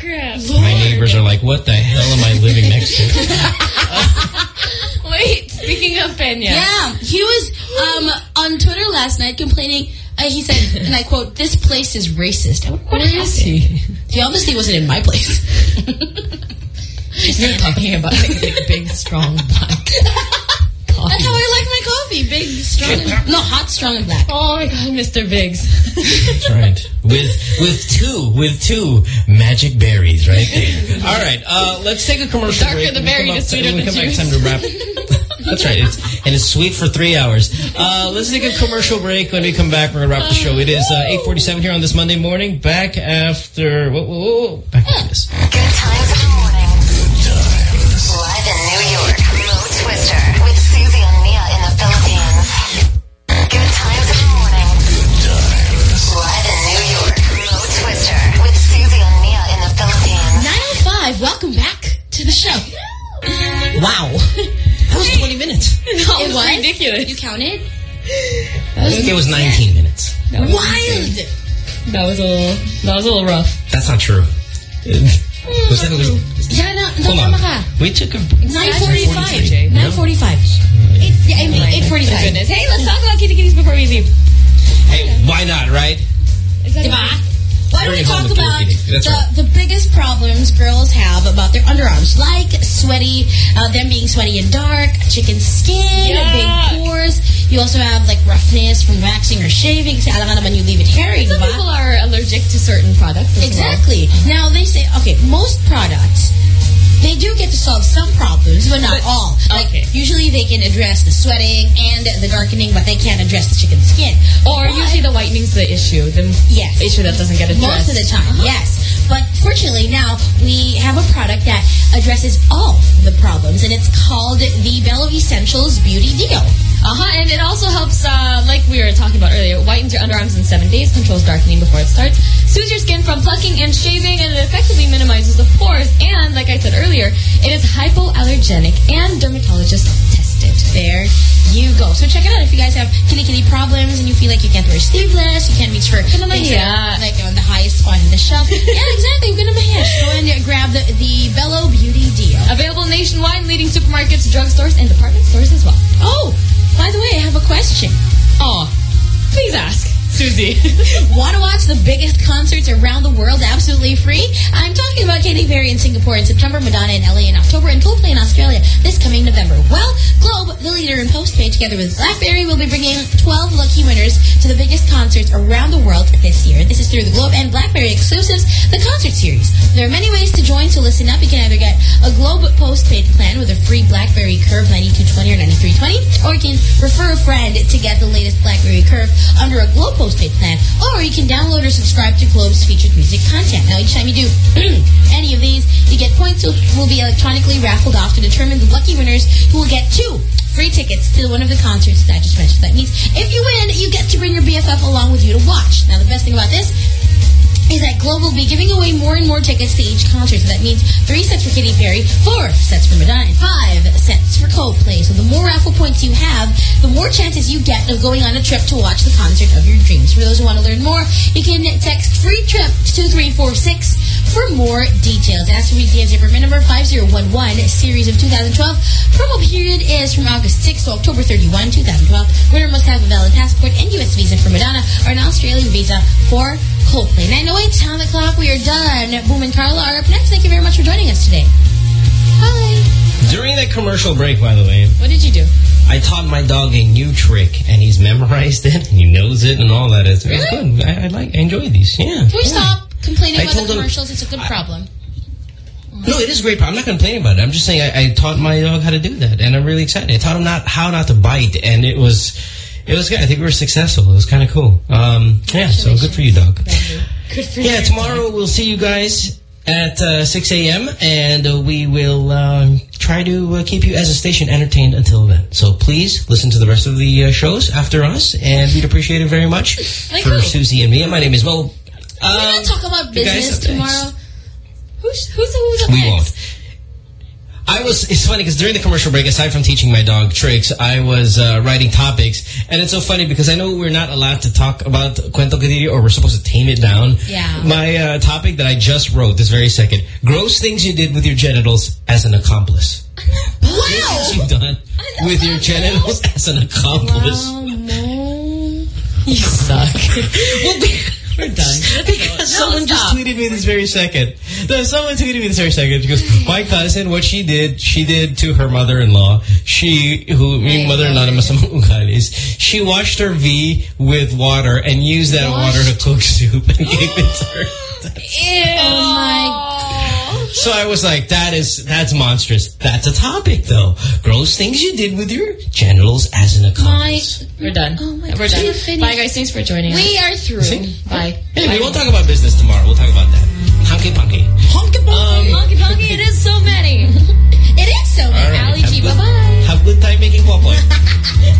Crap. My neighbors are like, what the hell am I living next to? Wait, speaking of Pena. Yeah, he was um, on Twitter last night complaining. Uh, he said, and I quote, "This place is racist." What Where is he? He obviously wasn't in my place. You're talking about like a big, big, strong black That's how I like big, strong, and, no, hot, strong, and black. Oh my god, Mr. Biggs. That's right. With with two with two magic berries right there. All right, uh, let's take a commercial Darker break. the When we berry, come the up- sweeter when we the come back, time to wrap. That's right. It's, and it's sweet for three hours. Uh, let's take a commercial break. When we come back, we're gonna wrap the show. It is uh, 8:47 here on this Monday morning. Back after whoa, whoa, whoa, back after this. To the show. Wow, that was 20 minutes. No, It it was? was ridiculous. You counted? I think it was 19 minutes. That was, Wild. that was a little, that was a little rough. That's not true. Hmm. Was that a little? Yeah, no, no, Hold on. ka. We took a 945. 9:45. 945. Eight, yeah, I mean, My 845. Hey, let's talk about kitty kitties before we leave. Hey, why not, right? Is that Diba? Why don't we talk about kitty kitty. That's the, right. the biggest problems girls have about their underarms? Like sweaty, uh, them being sweaty and dark, chicken skin, Yuck. big pores. You also have like roughness from waxing or shaving. Kasi alam naman you leave it hairy, Some diba? people are allergic to certain products. as well. Exactly. Now they say, okay, most products, they do get to solve some problems, but not But- all. Like okay. usually they can address the sweating and the darkening, but they can't address the chicken skin. Or usually the whitening's the issue. The Yes. issue that doesn't get addressed. Most of the time, yes. But fortunately now we have a product that addresses all the problems and it's called the Belo Essentials Beauty Deo. Uh-huh, and it also helps, uh, like we were talking about earlier, it whitens your underarms in seven days, controls darkening before it starts, soothes your skin from plucking and shaving, and it effectively minimizes the pores. And, like I said earlier, it is hypoallergenic and dermatologist tested. There you go. So check it out if you guys have kitty kitty problems and you feel like you can't wear sleeveless, you can't reach for that like on the highest spot in the shelf. yeah, exactly. You're gonna mahish. Go and grab the, the Belo Beauty Deo. Available nationwide, leading supermarkets, drugstores, and department stores as well. Oh, by the way, I have a question. Oh, please ask. Susie. Want to watch the biggest concerts around the world absolutely free? I'm talking about Katy Perry in Singapore in September, Madonna in LA in October, and Coldplay in Australia this coming November. Well, the leader in postpaid, together with BlackBerry, will be bringing 12 lucky winners to the biggest concerts around the world this year. This is through the Globe and BlackBerry exclusives, the concert series. There are many ways to join, so listen up. You can either get a Globe postpaid plan with a free BlackBerry Curve 9220 or 9320, or you can refer a friend to get the latest BlackBerry Curve under a Globe postpaid plan, or you can download or subscribe to Globe's featured music content. Now, each time you do any of these, you get points which will be electronically raffled off to determine the lucky winners who will get two free tickets to one of the concerts that I just mentioned. That means if you win, you get to bring your BFF along with you to watch. Now, the best thing about this is that Globe will be giving away more and more tickets to each concert. So that means three sets for Katy Perry, four sets for Madonna, and five sets for Coldplay. So the more raffle points you have, the more chances you get of going on a trip to watch the concert of your dreams. For those who want to learn more, you can text free trip to 2346 for more details. As for weekday Zipperman number 5011, series of 2012. Promo period is from August 6 to October 31, 2012. Winner must have a valid passport and U.S. visa for Madonna or an Australian visa for Coldplay. 908, time the clock. We are done. Boom and Carla are up next. Thank you very much for joining us today. Hi. During that commercial break, by the way, What did you do? I taught my dog a new trick, and he's memorized it, and he knows it, and all that. It's, it's good. I, I like, I enjoy these. Yeah. Can we stop complaining I about the told him- commercials? It's a good problem. No, it is a great. I'm not complaining about it. I'm just saying I, I taught my dog how to do that, and I'm really excited. I taught him not how not to bite, and it was it was good. I think we were successful. It was kind of cool. Um, yeah, so good for you, Doug. Good for Yeah, you. tomorrow we'll see you guys at uh, 6 a.m. and uh, we will um, try to uh, keep you as a station entertained until then. So please listen to the rest of the uh, shows after us, and we'd appreciate it very much Like for who? Susie and me. And My name is Mo. We're going to talk about business tomorrow. Who's, who's, who's up We next? won't. I was, it's funny because during the commercial break, aside from teaching my dog tricks, I was uh, writing topics. And it's so funny because I know we're not allowed to talk about Cuento Cadillo or we're supposed to tame it down. Yeah. My uh, topic that I just wrote this very second, gross things you did with your genitals as an accomplice. Wow. Things you've done with your genitals as an accomplice. You suck. well, we, we're done. Because someone just tweeted me this very second. No, someone tweeted me this very second. She goes, my cousin, what she did, she did to her mother-in-law. She, who, yung mother-in-law na masamang ugalis, she washed her V with water and used that water to cook soup and gave it to her. Oh my So I was like, that is, that's monstrous. That's a topic though. Gross things you did with your genitals as an accomplice. We're done. Oh my We're God. done. You finished. Bye guys, thanks for joining us. We are through. See? Bye. Anyway, we'll talk about business tomorrow. We'll talk about that. Hunky punky. Honky Um, Honky Honky, it is so many. It is so All bad. right. Ali Have G, good- bye-bye. Have good time making popoy.